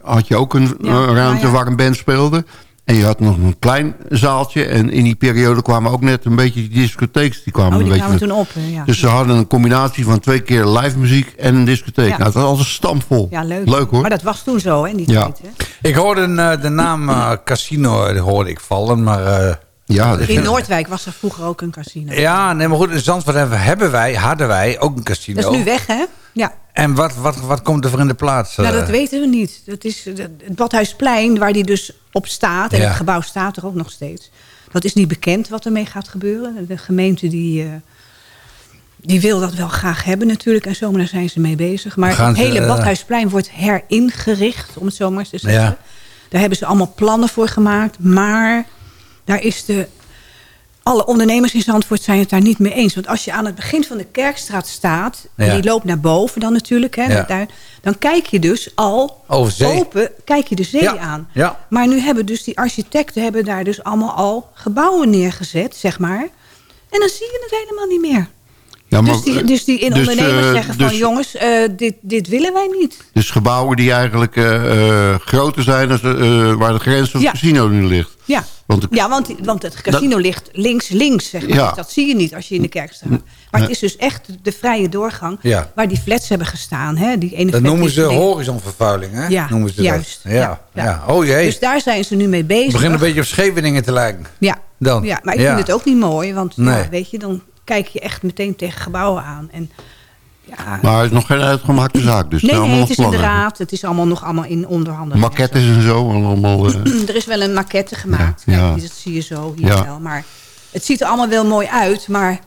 F: had je ook een ruimte waar een band speelde. En je had nog een klein zaaltje. En in die periode kwamen ook net een beetje die discotheeks. Die kwamen
H: Oh,
F: een
H: die
F: beetje
H: kwamen toen op. Ja.
F: dus ze hadden een combinatie van twee keer live muziek en een discotheek.
H: Ja.
F: Nou, het was altijd stampvol.
H: ja, leuk.
F: Leuk hoor.
H: Maar dat was toen zo, hè, in die
F: Ja.
H: tijd. Hè?
G: Ik hoorde eh, de naam eh, casino eh, hoorde ik vallen, maar... eh,
F: Ja, dat-
H: In Noordwijk was er vroeger ook een casino.
G: ja, nee, maar goed, in Zandvoort hebben, hebben wij, hadden wij ook een casino.
H: Dat is nu weg, hè? Ja.
G: En wat, wat, wat komt er voor in de plaats?
H: Nou,
G: eh?
H: dat weten we niet. Dat is eh, het Badhuisplein, waar die dus op staat. En
G: Ja.
H: het gebouw staat er ook nog steeds. Dat is niet bekend wat ermee gaat gebeuren. De gemeente die, eh, die wil dat wel graag hebben natuurlijk. En zo, maar daar zijn ze mee bezig. Maar
G: Gaan
H: het hele Badhuisplein wordt heringericht, om het zo maar te zeggen.
G: Ja.
H: Daar hebben ze allemaal plannen voor gemaakt. Maar daar is de... Alle ondernemers in Zandvoort zijn het daar niet mee eens. Want als je aan het begin van de Kerkstraat staat... en
G: Ja.
H: die loopt naar boven dan natuurlijk... Hè,
G: Ja.
H: daar, dan kijk je dus al open kijk je de zee
G: Ja.
H: aan. Maar nu hebben dus die architecten... hebben daar dus allemaal al gebouwen neergezet, zeg maar. En dan zie je het helemaal niet meer.
F: Ja, maar-
H: dus, die, dus die in
F: dus,
H: ondernemers
F: eh,
H: zeggen van...
F: dus-
H: jongens, eh, dit, dit willen wij niet.
F: Dus gebouwen die eigenlijk eh, groter zijn dan waar de grens van het casino nu ligt.
H: Ja,
F: Want de-
H: ja want, want het casino ligt links-links, zeg maar.
F: Ja.
H: Dus dat zie je niet als je in de kerk staat. Maar het is dus echt de vrije doorgang...
G: Ja.
H: waar die flats hebben gestaan. Hè? Die ene
G: Dat noemen ze horizonvervuiling, hè?
H: Ja,
G: noemen ze
H: juist.
G: Dat. Ja,
H: Ja.
G: Oh jee.
H: Dus daar zijn ze nu mee bezig.
G: het begint een beetje op Scheveningen te lijken.
H: Ja,
G: Dan.
H: ja maar ik vind het ook niet mooi. Want
G: Nee.
H: weet je, dan kijk je echt meteen tegen gebouwen aan. En, ja,
F: Maar het is nog geen uitgemaakte zaak. Dus
H: nee,
F: zijn
H: nee, het is
F: nog
H: in de
F: plannen.
H: raad. Het is allemaal nog allemaal in onderhandeling.
F: Maquettes en zo. Allemaal, eh,
H: er is wel een maquette gemaakt.
F: Ja, ja.
H: Kijk, dat zie je zo hier wel. Maar het ziet er allemaal wel mooi uit. Maar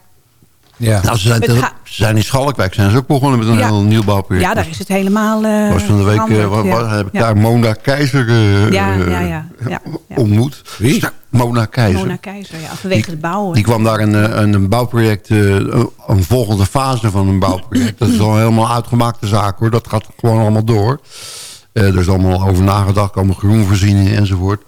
G: Ja.
F: nou, ze, zijn te- ze zijn in Schalkwijk zijn ze ook begonnen met een
H: Ja.
F: heel nieuwbouwproject.
H: ja, daar is het helemaal eh
F: was van de week eh,
H: ja.
F: heb ik
H: Ja.
F: daar Mona Keizer eh,
H: Ja, ja, ja, ja, ja.
F: ontmoet.
G: Wie?
F: Mona Keizer.
H: Mona Keizer, ja, vanwege het bouwen.
F: Die kwam daar een, een, een bouwproject, eh, een- een volgende fase van een bouwproject. Dat is al helemaal uitgemaakte zaak hoor. Dat gaat gewoon allemaal door. Eh, er is allemaal over nagedacht, allemaal groenvoorzieningen enzovoort.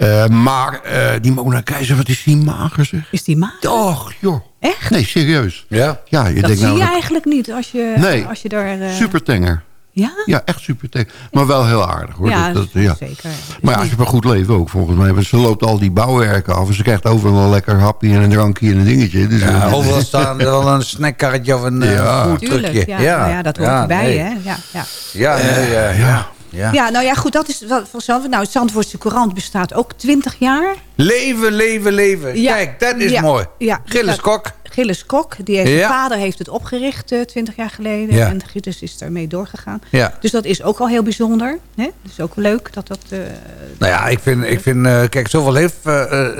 F: Eh, maar eh, die Mona Keizer, wat is die mager zeg.
H: Is die maag?
F: Och joh.
H: Echt?
F: Nee, serieus.
G: Ja.
F: Ja, je
H: dat
F: denkt
H: zie
F: nou,
H: je eigenlijk niet als je,
F: Nee.
H: als je daar... eh,
F: super tenger.
H: Ja?
F: Ja, echt super tenger. Maar wel heel aardig hoor.
H: Ja,
F: dat, dat, ja.
H: zeker.
F: Maar ja, ze heeft een goed leven ook volgens mij. Want ze loopt al die bouwwerken af. En ze krijgt overal een lekker hapje en een drankje en een dingetje. Dus,
G: Ja, overal staan er wel een snackkarretje of een
F: Ja.
G: foodtruckje.
H: Tuurlijk, ja. Ja. ja, dat hoort
G: Ja,
H: erbij,
G: nee.
H: hè? Ja, ja.
G: Ja, nee, eh, ja. Ja.
H: Ja, nou ja, goed, dat is Zandvoort. Nou, het Zandvoortse Courant bestaat ook 20 jaar.
G: Leven, leven, leven.
H: Ja.
G: Kijk, dat is
H: Ja.
G: mooi.
H: Ja.
G: Gilles Kok.
H: Gilles Kok, die heeft, zijn vader heeft het opgericht eh 20 jaar geleden. En Gilles is daarmee doorgegaan. Dus dat is ook al heel bijzonder. Hè? Dus ook leuk dat dat... eh,
G: Nou ja, ik vind, ik vind eh, kijk, zoveel heeft,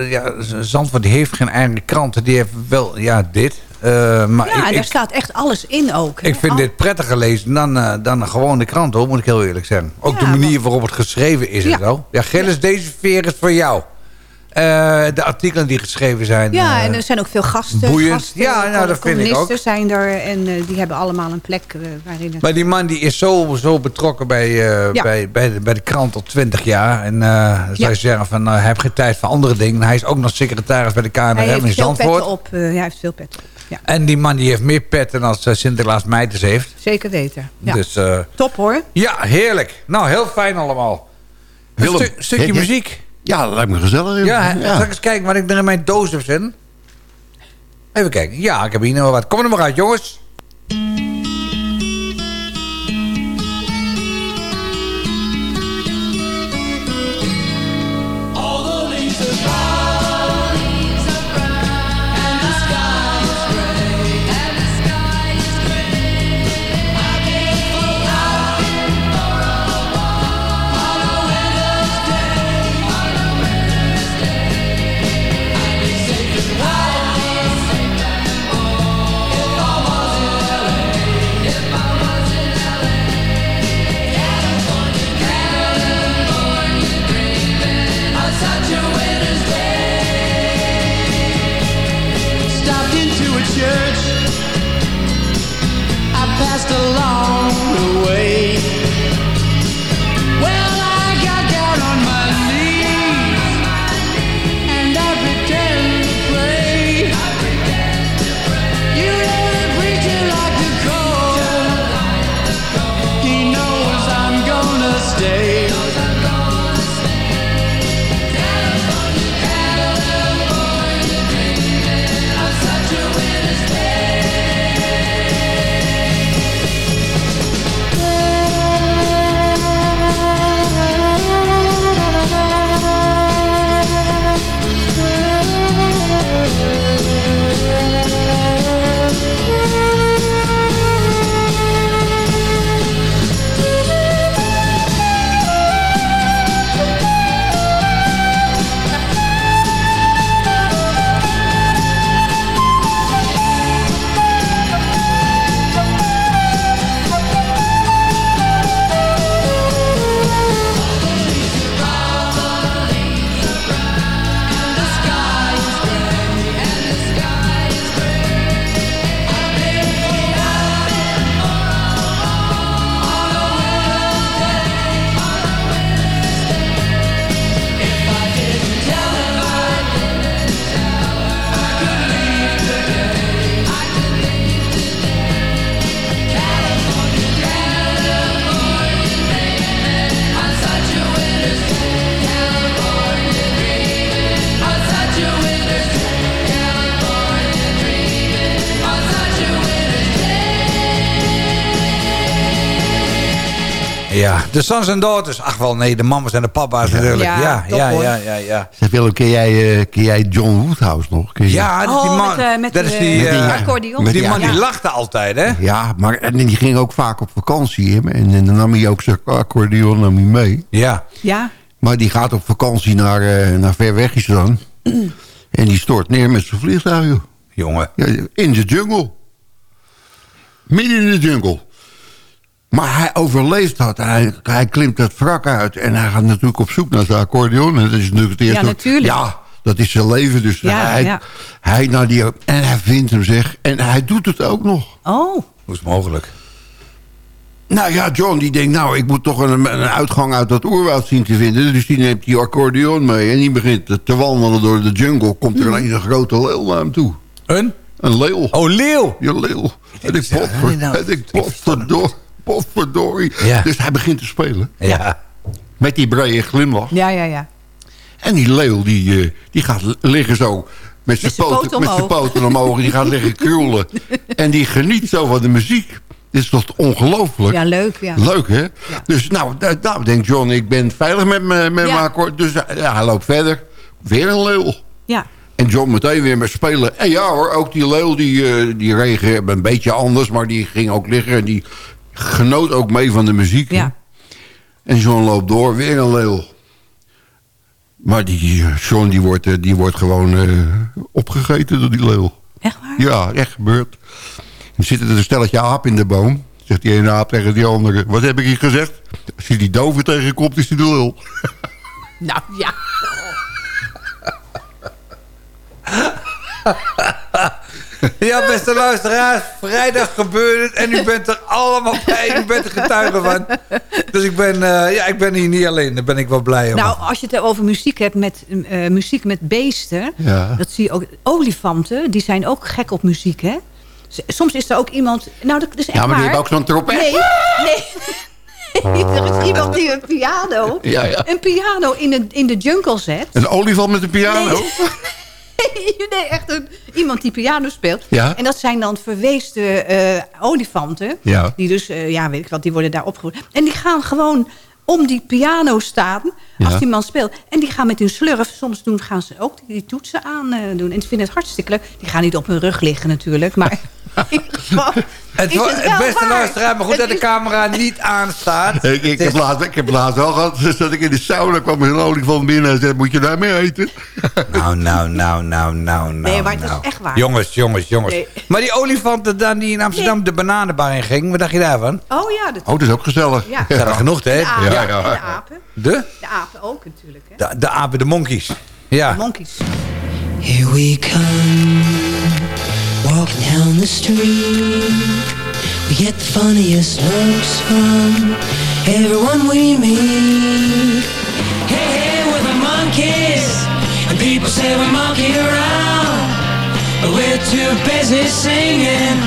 G: ja, Zandvoort heeft geen eigen krant. Die heeft wel, ja, dit. Eh, maar
H: ja,
G: ik,
H: daar
G: ik,
H: staat echt alles in ook. hè.
G: ik vind
H: Al-
G: dit prettiger lezen dan, eh, dan gewoon de krant, hoor, moet ik heel eerlijk zeggen. Ook
H: Ja,
G: de manier waarop het geschreven is
H: Ja.
G: en zo. Ja, Gilles, deze veer is voor jou. Eh, de artikelen die geschreven zijn.
H: Ja, en er zijn ook veel gasten.
G: boeiend.
H: gasten
G: Ja, nou, dat vind ik ook.
H: zijn er en die hebben allemaal een plek waarin... Het...
G: Maar die man die is zo, zo betrokken bij, bij, bij, de, bij de krant al twintig jaar. En zij zeggen van, nou, hij heeft geen tijd voor andere dingen. Hij is ook nog secretaris bij de KNRM
H: hij
G: in
H: heeft veel
G: Zandvoort.
H: petten op. hij heeft veel petten op. Ja,
G: En die man die heeft meer petten dan eh, Sinterklaas Meijters heeft.
H: zeker weten. Ja.
G: Dus eh,
H: Top hoor.
G: ja, heerlijk. Nou, heel fijn allemaal. Een
F: Willem,
G: stu- stukje muziek.
F: Ja, dat lijkt me gezellig.
G: Ja,
F: ja.
G: zal ik eens kijken wat ik er in mijn doos heb zitten? Even kijken. Ja, ik heb hier nog wat. Kom er maar uit, jongens. De sons en daughters. Ach wel, nee, de mama's en de papa's natuurlijk.
H: Ja,
G: Ja,
H: top,
G: ja, ja, ja, ja.
F: Zeg Willem, ken jij, eh, ken jij John Woodhouse nog? Ken je-
G: Ja, dat is die
H: Oh,
G: man.
H: met, eh, met
G: dat
H: die,
G: is die,
H: eh, accordeon.
G: die
F: Ja.
G: man die lachte altijd, hè?
F: Ja, maar en die ging ook vaak op vakantie. hè, En, en dan nam hij ook zijn accordeon nam hij mee.
G: Ja.
H: Ja,
F: Maar die gaat op vakantie naar, eh, naar ver weg is dan. en die stort neer met zijn vliegtuig, joh.
G: Jongen.
F: Ja, in de jungle. Midden in de jungle. Maar hij overleeft dat. Hij, hij klimt het wrak uit. En hij gaat natuurlijk op zoek naar zijn accordeon. En dat is natuurlijk het eerste.
H: Ja, natuurlijk.
F: Ja, dat is zijn leven. Dus
H: Ja,
F: hij,
H: ja.
F: hij naar die... En hij vindt hem, zeg. En hij doet het ook nog.
H: oh.
G: Hoe is het mogelijk?
F: Nou ja, John die denkt, nou, ik moet toch een, een uitgang uit dat oerwoud zien te vinden. Dus die neemt die accordeon mee en die begint te- wandelen door de jungle. Komt er ineens een grote leeuw naar hem toe.
G: Een?
F: Een leeuw.
G: Oh, leeuw.
F: Je leeuw. En ik potver,
G: nou,
F: en ik potverdorie. Potverdorie.
G: Ja.
F: Dus hij begint te spelen.
G: Ja.
F: Met die brede glimlach.
H: Ja, ja, ja.
F: En die leeuw die, eh, die gaat liggen zo. Met zijn poten,
H: poten
F: met zijn
H: omhoog.
F: poten omhoog. En die gaat liggen krullen. En die geniet zo van de muziek. Dit is toch ongelooflijk?
H: Ja, leuk, ja.
F: Leuk, hè? Dus nou, nou, denkt John, ik ben veilig met mijn met
H: Ja.
F: mijn akkoord. Dus eh, ja, hij loopt verder. Weer een leeuw.
H: Ja,
F: En John meteen weer met spelen. En ja hoor, ook die leeuw, die, eh, die reageerde een beetje anders. Maar die ging ook liggen en die genoot ook mee van de muziek.
H: ja.
F: En John loopt door, weer een leeuw. Maar die eh, John die wordt, eh, die wordt gewoon eh, opgegeten door die leeuw.
H: Echt waar?
F: Ja, echt gebeurd. Er zit er een stelletje aap in de boom. Zegt die ene aap tegen die andere. Wat heb ik hier gezegd? Als je die doven tegenkomt, is die de lul.
H: Nou, ja.
G: Ja, beste luisteraars, vrijdag gebeurt het en u bent er allemaal bij. U bent er getuige van. Dus ik ben, eh, ja, ik ben hier niet alleen. Daar ben ik wel blij om.
H: Nou, als je het over muziek hebt met eh, muziek met beesten...
F: Ja.
H: dat zie je ook. Olifanten, die zijn ook gek op muziek, hè? Soms is er ook iemand... Nou, dat is echt
F: Ja, maar die hebben ook zo'n trompet.
H: Nee, nee. er is iemand die een piano...
F: Ja, ja.
H: een piano in de, in de jungle zet.
F: Een olifant met een piano.
H: Nee. Nee, echt een, iemand die piano speelt.
F: Ja.
H: En dat zijn dan verweesde eh, olifanten.
F: Ja.
H: Die dus, eh, ja, weet ik wat, die worden daar opgevoed. En die gaan gewoon om die piano staan als
F: Ja.
H: die man speelt. En die gaan met hun slurf, soms doen, gaan ze ook die, die toetsen aan eh, doen. En ze vinden het hartstikke leuk. Die gaan niet op hun rug liggen natuurlijk, maar...
G: Het,
H: is
G: wa-
H: het
G: het
H: wel
G: beste
H: waar.
G: luisteraar, maar goed
H: Het
G: dat de camera niet aanstaat.
F: Ik, ik, heb laatst, ik heb laatst wel gehad, dus dat ik in de sauna kwam met een olifant binnen en zei, moet je daarmee eten?
G: Nou, nou, nou, nou, nou,
H: Nee, maar het is
G: nou.
H: echt waar.
G: Jongens, jongens, jongens.
H: Nee.
G: Maar die olifanten dan die in Amsterdam de bananenbar in ging, wat dacht je daarvan?
H: Oh ja, dat,
F: Oh, dat is ook gezellig.
H: ja.
G: Dat is er genoeg, hè?
H: De apen,
F: Ja,
H: de apen.
G: De?
H: De apen ook natuurlijk, hè.
G: De, de apen, de monkeys. Ja.
H: De monkeys.
L: Here we come, walking down the street. We get the funniest looks from everyone we meet. Hey, hey, we're the monkeys, and people say we monkey around. But we're too busy singing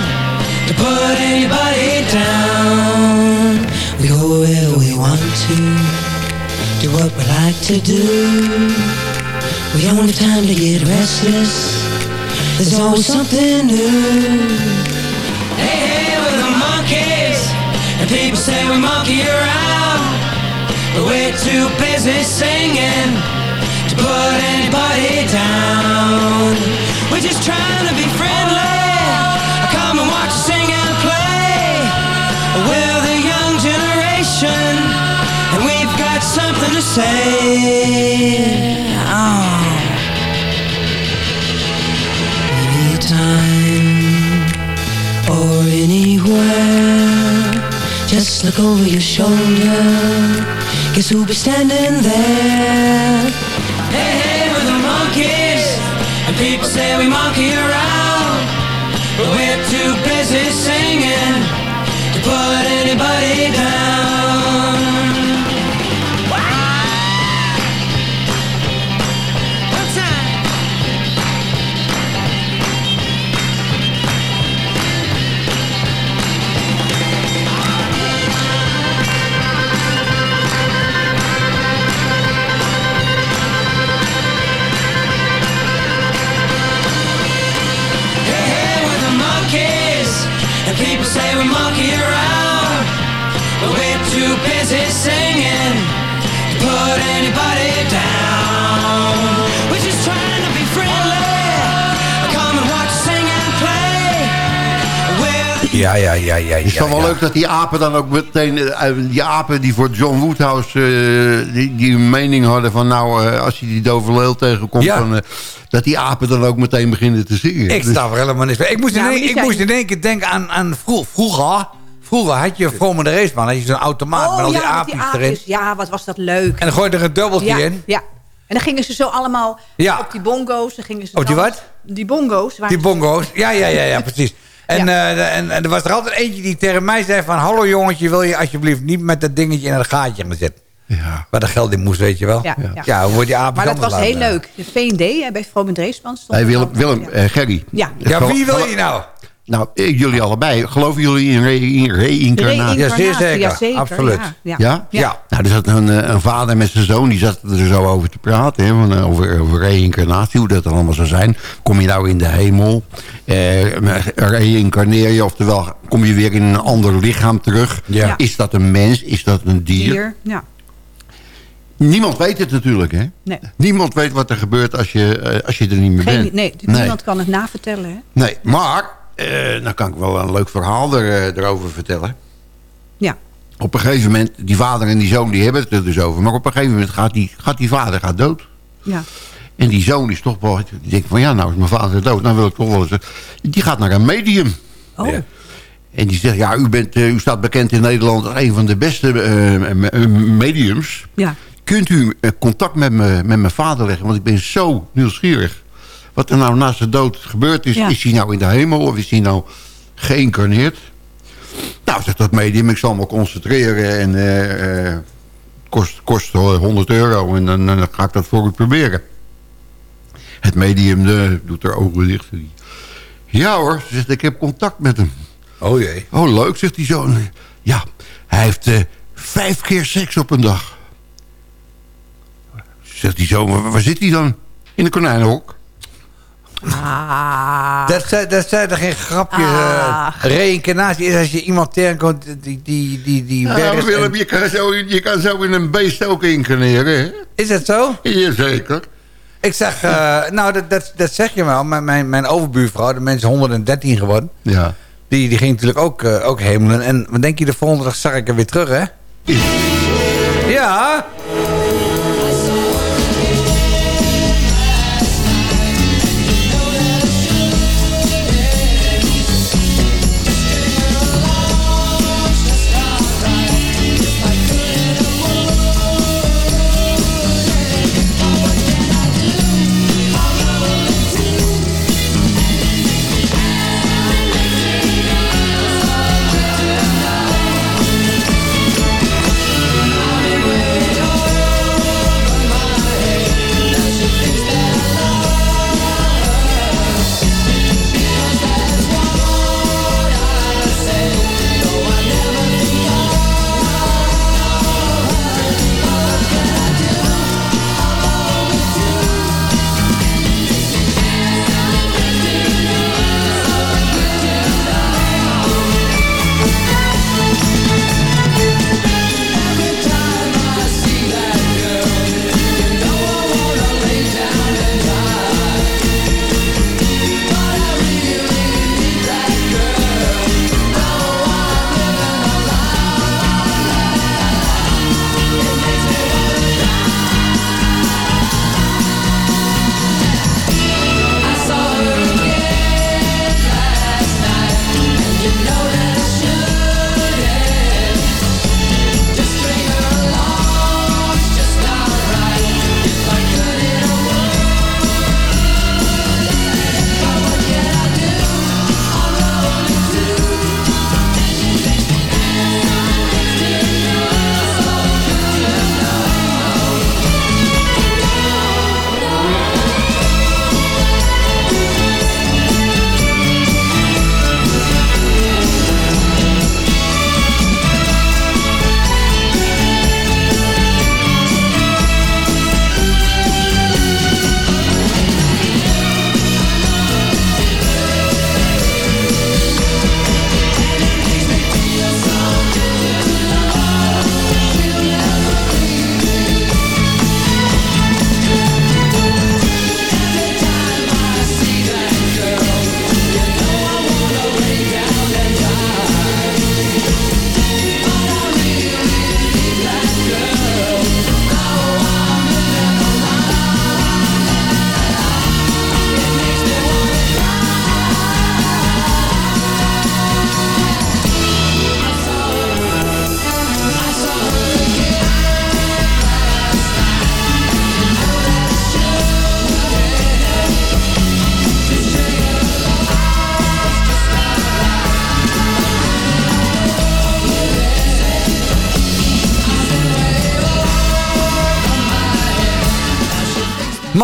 L: to put anybody down. We go where we want to, do what we like to do. We don't have time to get restless. There's always something new. Hey, hey, we're the monkeys, and people say we monkey around. But we're too busy singing to put anybody down. We're just trying to be friendly. Come and watch us sing and play. We're the young generation, and we've got something to say. Just look over your shoulder. Guess who'll be standing there? Hey, hey, we're the monkeys, and people say we monkey around. But we're too busy singing to put anybody down. Too busy singing to put anybody down. We're just trying to be friendly. Come and watch sing and play. We're
G: Ja, ja, ja, ja.
F: Het is
G: ja,
F: toch wel
G: ja.
F: leuk dat die apen dan ook meteen... eh, die apen die voor John Woodhouse... eh, die, die een mening hadden van... nou, eh, als je die dove leeuw tegenkomt...
G: Ja.
F: Dan, eh, dat die apen dan ook meteen beginnen te zingen.
G: Ik
F: Dus-
G: snap er helemaal niks van. Ik moest,
H: Ja,
G: in, één-
H: die
G: ik
H: zijn-
G: moest in één keer denken aan, aan vro- vroeger. Vroeger had je Vrome de Raceman. had je zo'n automaat met al die
H: Oh, ja,
G: erin.
H: Ja, wat was dat leuk.
G: En dan gooi je er een dubbeltje
H: ja,
G: in.
H: ja. En dan gingen ze zo allemaal
G: Ja.
H: op die bongo's. Dan gingen ze
G: Op die wat?
H: Die bongo's. waar
G: Die bongo's. Ja, ja, ja, ja precies. En,
H: Ja.
G: eh, en, en er was er altijd eentje die tegen mij zei van... Hallo jongetje, wil je alsjeblieft niet met dat dingetje in het gaatje gaan zitten?
F: Ja.
G: Waar de geld in moest, weet je wel.
H: Ja, ja.
G: ja hoe wordt die apen
H: Maar dat was heel leuk. De V&D hè, bij Vroom Dreesman stond...
F: Hey, Willem, Willem
H: Ja.
F: eh, Gerry.
H: Ja.
G: Ja, wie wil je nou?
F: Nou, eh, jullie allebei. Geloven jullie in re- in reïncarnatie?
G: Ja, zeer zeker.
H: Ja, zeker.
G: Absoluut.
H: Ja, ja.
F: Ja?
G: Ja.
F: Nou, er zat een, eh, een vader met zijn zoon, die zat er zo over te praten. Hè, van, eh, over, over reïncarnatie, hoe dat allemaal zou zijn. Kom je nou in de hemel? Eh, reïncarneer je, oftewel kom je weer in een ander lichaam terug?
G: Ja.
H: Ja.
F: Is dat een mens? Is dat een dier?
H: Dier. Ja.
F: Niemand weet het natuurlijk, hè?
H: Nee.
F: Niemand weet wat er gebeurt als je, eh, als je er niet meer
H: Geen,
F: bent.
H: nee, niemand kan het navertellen. Hè?
F: Nee, maar, eh nou kan ik wel een leuk verhaal er, eh, erover vertellen.
H: Ja.
F: Op een gegeven moment, die vader en die zoon die hebben het er dus over. Maar op een gegeven moment gaat die, gaat die vader gaat dood.
H: Ja.
F: En die zoon is toch wel, die denkt van ja, nou is mijn vader dood. Nou wil ik toch wel eens... Die gaat naar een medium.
H: Oh.
G: Ja.
F: En die zegt, ja, u, bent, eh, u staat bekend in Nederland als een van de beste me- mediums.
H: Ja.
F: Kunt u contact met, me, met mijn vader leggen? Want ik ben zo nieuwsgierig. Wat er nou na zijn dood gebeurd is.
H: Ja.
F: Is hij nou in de hemel of is hij nou geïncarneerd? Nou, zegt dat medium, ik zal me concentreren en eh, eh, kost, kost 100 euro en dan, dan ga ik dat voor u proberen. Het medium eh, doet er ogen dicht. Ja hoor, ze zegt, ik heb contact met hem.
G: Oh jee.
F: Oh, leuk, zegt die zoon. Ja, hij heeft eh, vijf keer seks op een dag. Zegt die zoon, waar, waar zit hij dan? In een konijnenhok.
H: Ah.
G: Dat, zijn- dat zijn er geen grapjes. eh,
H: Ach.
G: reïncarnatie is als je iemand tegenkomt die, die, die, die is.
F: Willem,
G: en-
F: je kan, zo, in- je kan zo in een beest ook incarneren, hè?
G: Is dat zo?
F: Jazeker.
G: Ik zeg, eh, nou, dat, dat, dat zeg je wel. Mijn, mijn, mijn overbuurvrouw, de mensen 113 geworden...
F: Ja.
G: Die, die ging natuurlijk ook, eh, ook hemelen. En wat denk je, de volgende dag zag ik er weer terug, hè? Ja.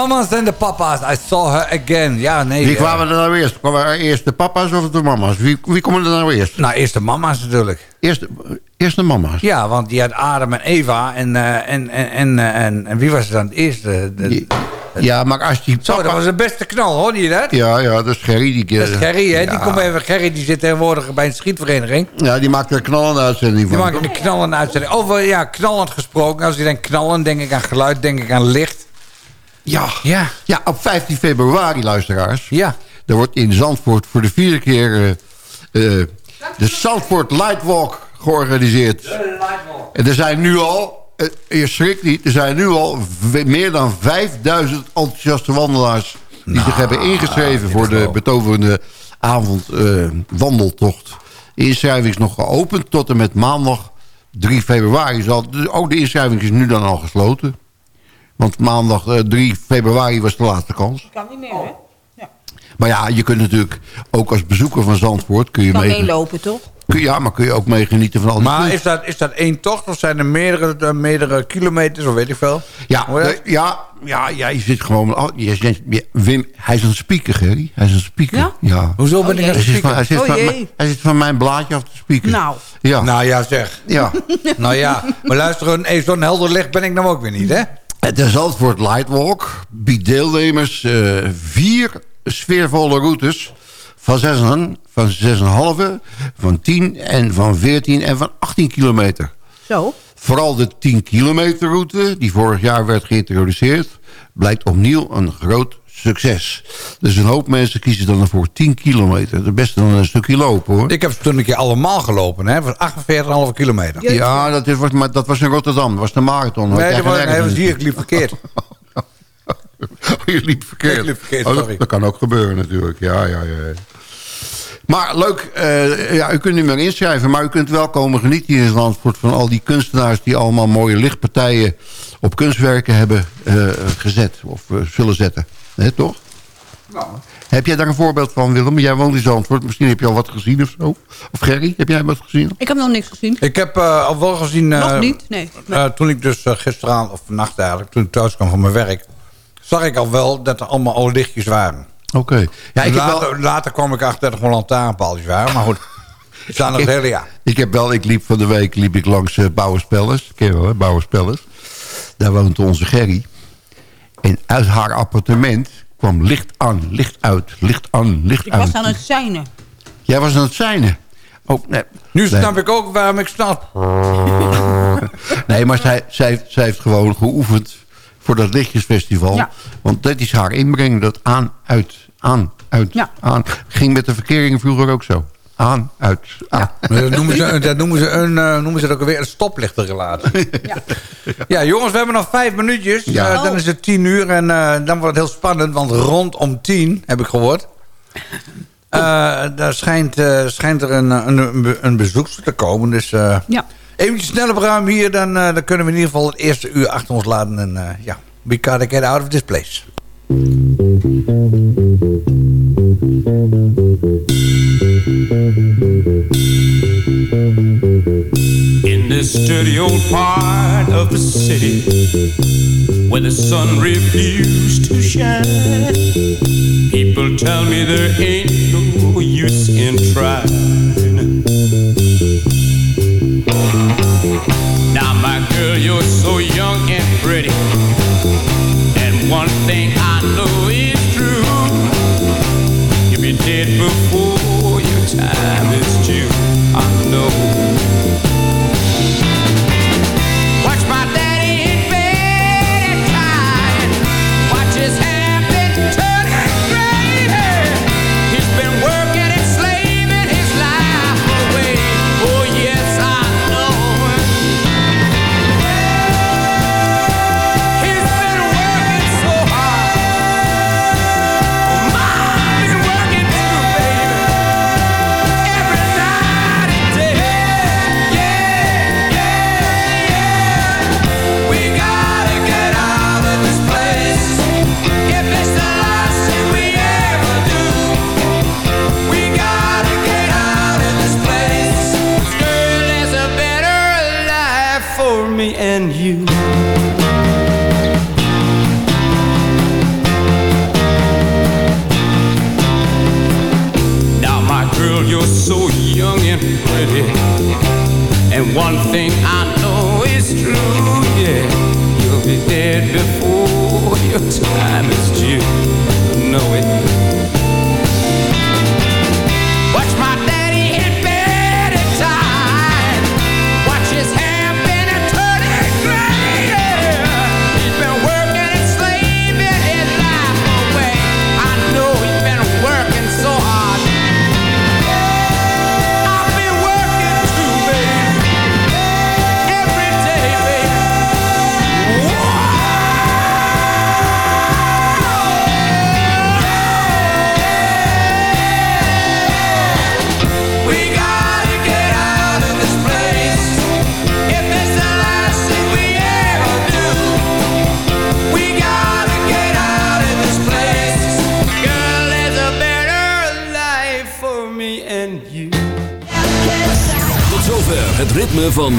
G: Mama's en de papa's. I saw her again. Ja, nee.
F: Wie
G: eh,
F: kwamen er nou eerst? Kwamen er eerst de papa's of de mama's? Wie, wie komen er nou eerst?
G: Nou, eerst de mama's natuurlijk.
F: Eerst, eerst de mama's.
G: Ja, want die had Adam en Eva. En, eh, en, en, en, eh, en, en wie was er dan het eerste? De-
F: Ja, maar als die
G: Zo, dat was de beste knal, hoorde je dat?
F: Ja, ja, dat is Gerry. Die,
G: Dat is Gerry, hè?
F: Ja.
G: Die, komt even, Gerry die zit tegenwoordig bij een schietvereniging.
F: Ja, die maakt er knallende uitzending
G: Die
F: van.
G: maakt een knallende uitzending. Over, ja, knallend gesproken. Als je denkt knallen, denk ik aan geluid, denk ik aan licht.
F: Ja.
G: Ja.
F: Ja, op 15 februari, luisteraars.
G: Ja.
F: Er wordt in Zandvoort voor de vierde keer eh, eh, de Zandvoort Lightwalk georganiseerd. En er zijn nu al, eh, je schrikt niet, er zijn nu al meer dan 5000 enthousiaste wandelaars... die zich hebben ingeschreven voor de betoverende avond eh, wandeltocht. De inschrijving is nog geopend tot en met maandag 3 februari. Zal, dus ook de inschrijving is nu dan al gesloten. Want maandag eh, 3 februari was de laatste kans.
H: Kan niet meer, hè?
F: Maar ja, je kunt natuurlijk ook als bezoeker van Zandvoort... kun je,
H: Kan
F: mee,
H: één lopen, toch?
F: kun, ja, maar kun je ook meegenieten van al die
G: Maar is dat, is dat één tocht of zijn er meerdere, eh, meerdere kilometers of weet ik veel?
F: Ja, de- ja, ja, ja, je zit gewoon... Je ja, Wim, hij is een speaker, Gerry. Hij is een speaker.
H: Ja?
F: ja.
G: Hoezo ben ik
H: jee.
G: een
F: Hij, zit van, hij, zit
H: Oh
F: van,
H: jee.
F: mijn- hij zit van mijn blaadje af te spieken.
H: Nou,
F: Ja.
G: Nou ja, zeg.
F: ja.
G: Nou ja, maar luister, zo'n helder licht ben ik nou ook weer niet, hè?
F: De Zandvoort Lightwalk biedt deelnemers eh, vier sfeervolle routes van 6, van 6,5, van 10 en van 14 en van 18 kilometer.
H: Zo.
F: Vooral de 10 kilometer route, die vorig jaar werd geïntroduceerd... blijkt opnieuw een groot succes. Dus een hoop mensen kiezen dan voor 10 kilometer. Dat is best dan een stukje lopen, hoor.
G: Ik heb toen een keer allemaal gelopen, hè, van 48,5 kilometer.
F: Ja, dat, is, was, maar dat was in Rotterdam. Dat was de marathon.
G: Nee, dat was, nee, was hier, ik liep verkeerd.
F: Je liep verkeerd.
G: Ik liep verkeerd,
F: Oh, dat kan ook gebeuren natuurlijk. Ja, ja, ja. Maar leuk, eh, ja, u kunt niet meer inschrijven... maar u kunt wel komen genieten hier in Zandvoort... van al die kunstenaars die allemaal mooie lichtpartijen... op kunstwerken hebben eh, gezet of eh, zullen zetten. Hè, toch? Heb jij daar een voorbeeld van, Willem? Jij woont in Zandvoort. Misschien heb je al wat gezien of zo. Of Gerry, heb jij wat gezien?
H: Ik heb nog niks gezien.
G: Ik heb eh, al wel gezien... eh,
H: Nog niet? Nee.
G: eh, toen ik dus uh, gisteravond, of vannacht eigenlijk... toen ik thuis kwam van mijn werk... zag ik al wel dat er allemaal al lichtjes waren.
F: Oké. Ja, ik heb
G: later,
F: wel-
G: later kwam ik achter dat er gewoon lantaarnpaaltjes waren. Maar goed, ze staan nog het hele jaar.
F: Ik heb wel, ik liep van de week liep ik langs uh, Bouwerspellers. Ken je wel, hè? Bouwerspellers. Daar woont onze Gerry. En uit haar appartement kwam licht aan, licht uit, licht aan, licht
H: Ik
F: uit.
H: was aan het zijnen.
F: Jij was aan het zijnen. Oh, nee.
G: Nu
F: Nee.
G: snap ik ook waarom ik snap.
F: Nee, maar zij, zij, zij heeft gewoon geoefend voor dat lichtjesfestival.
H: Ja.
F: Want dat is haar inbreng, dat aan, uit, aan, uit, aan. Ging met de verkering vroeger ook zo. Aan, uit, aan.
G: Dat noemen ze, dat noemen ze, een, eh, noemen ze dat ook alweer een stoplichtenrelatie. Ja. ja, jongens, we hebben nog vijf minuutjes.
F: Ja.
G: Eh, dan is het tien uur en eh, dan wordt het heel spannend. Want rondom tien, heb ik gehoord... eh, daar schijnt, eh, schijnt er een, een, een be- een bezoekster te komen. Dus eh
H: Ja.
G: eventjes snel op ruim hier. Dan, eh, dan kunnen we in ieder geval het eerste uur achter ons laten. En eh, ja, we gotta get out of this place.
M: This dirty old part of the city where the sun refused to shine, people tell me there ain't no use in trying. Now, my girl, you're so young and pretty, and one thing I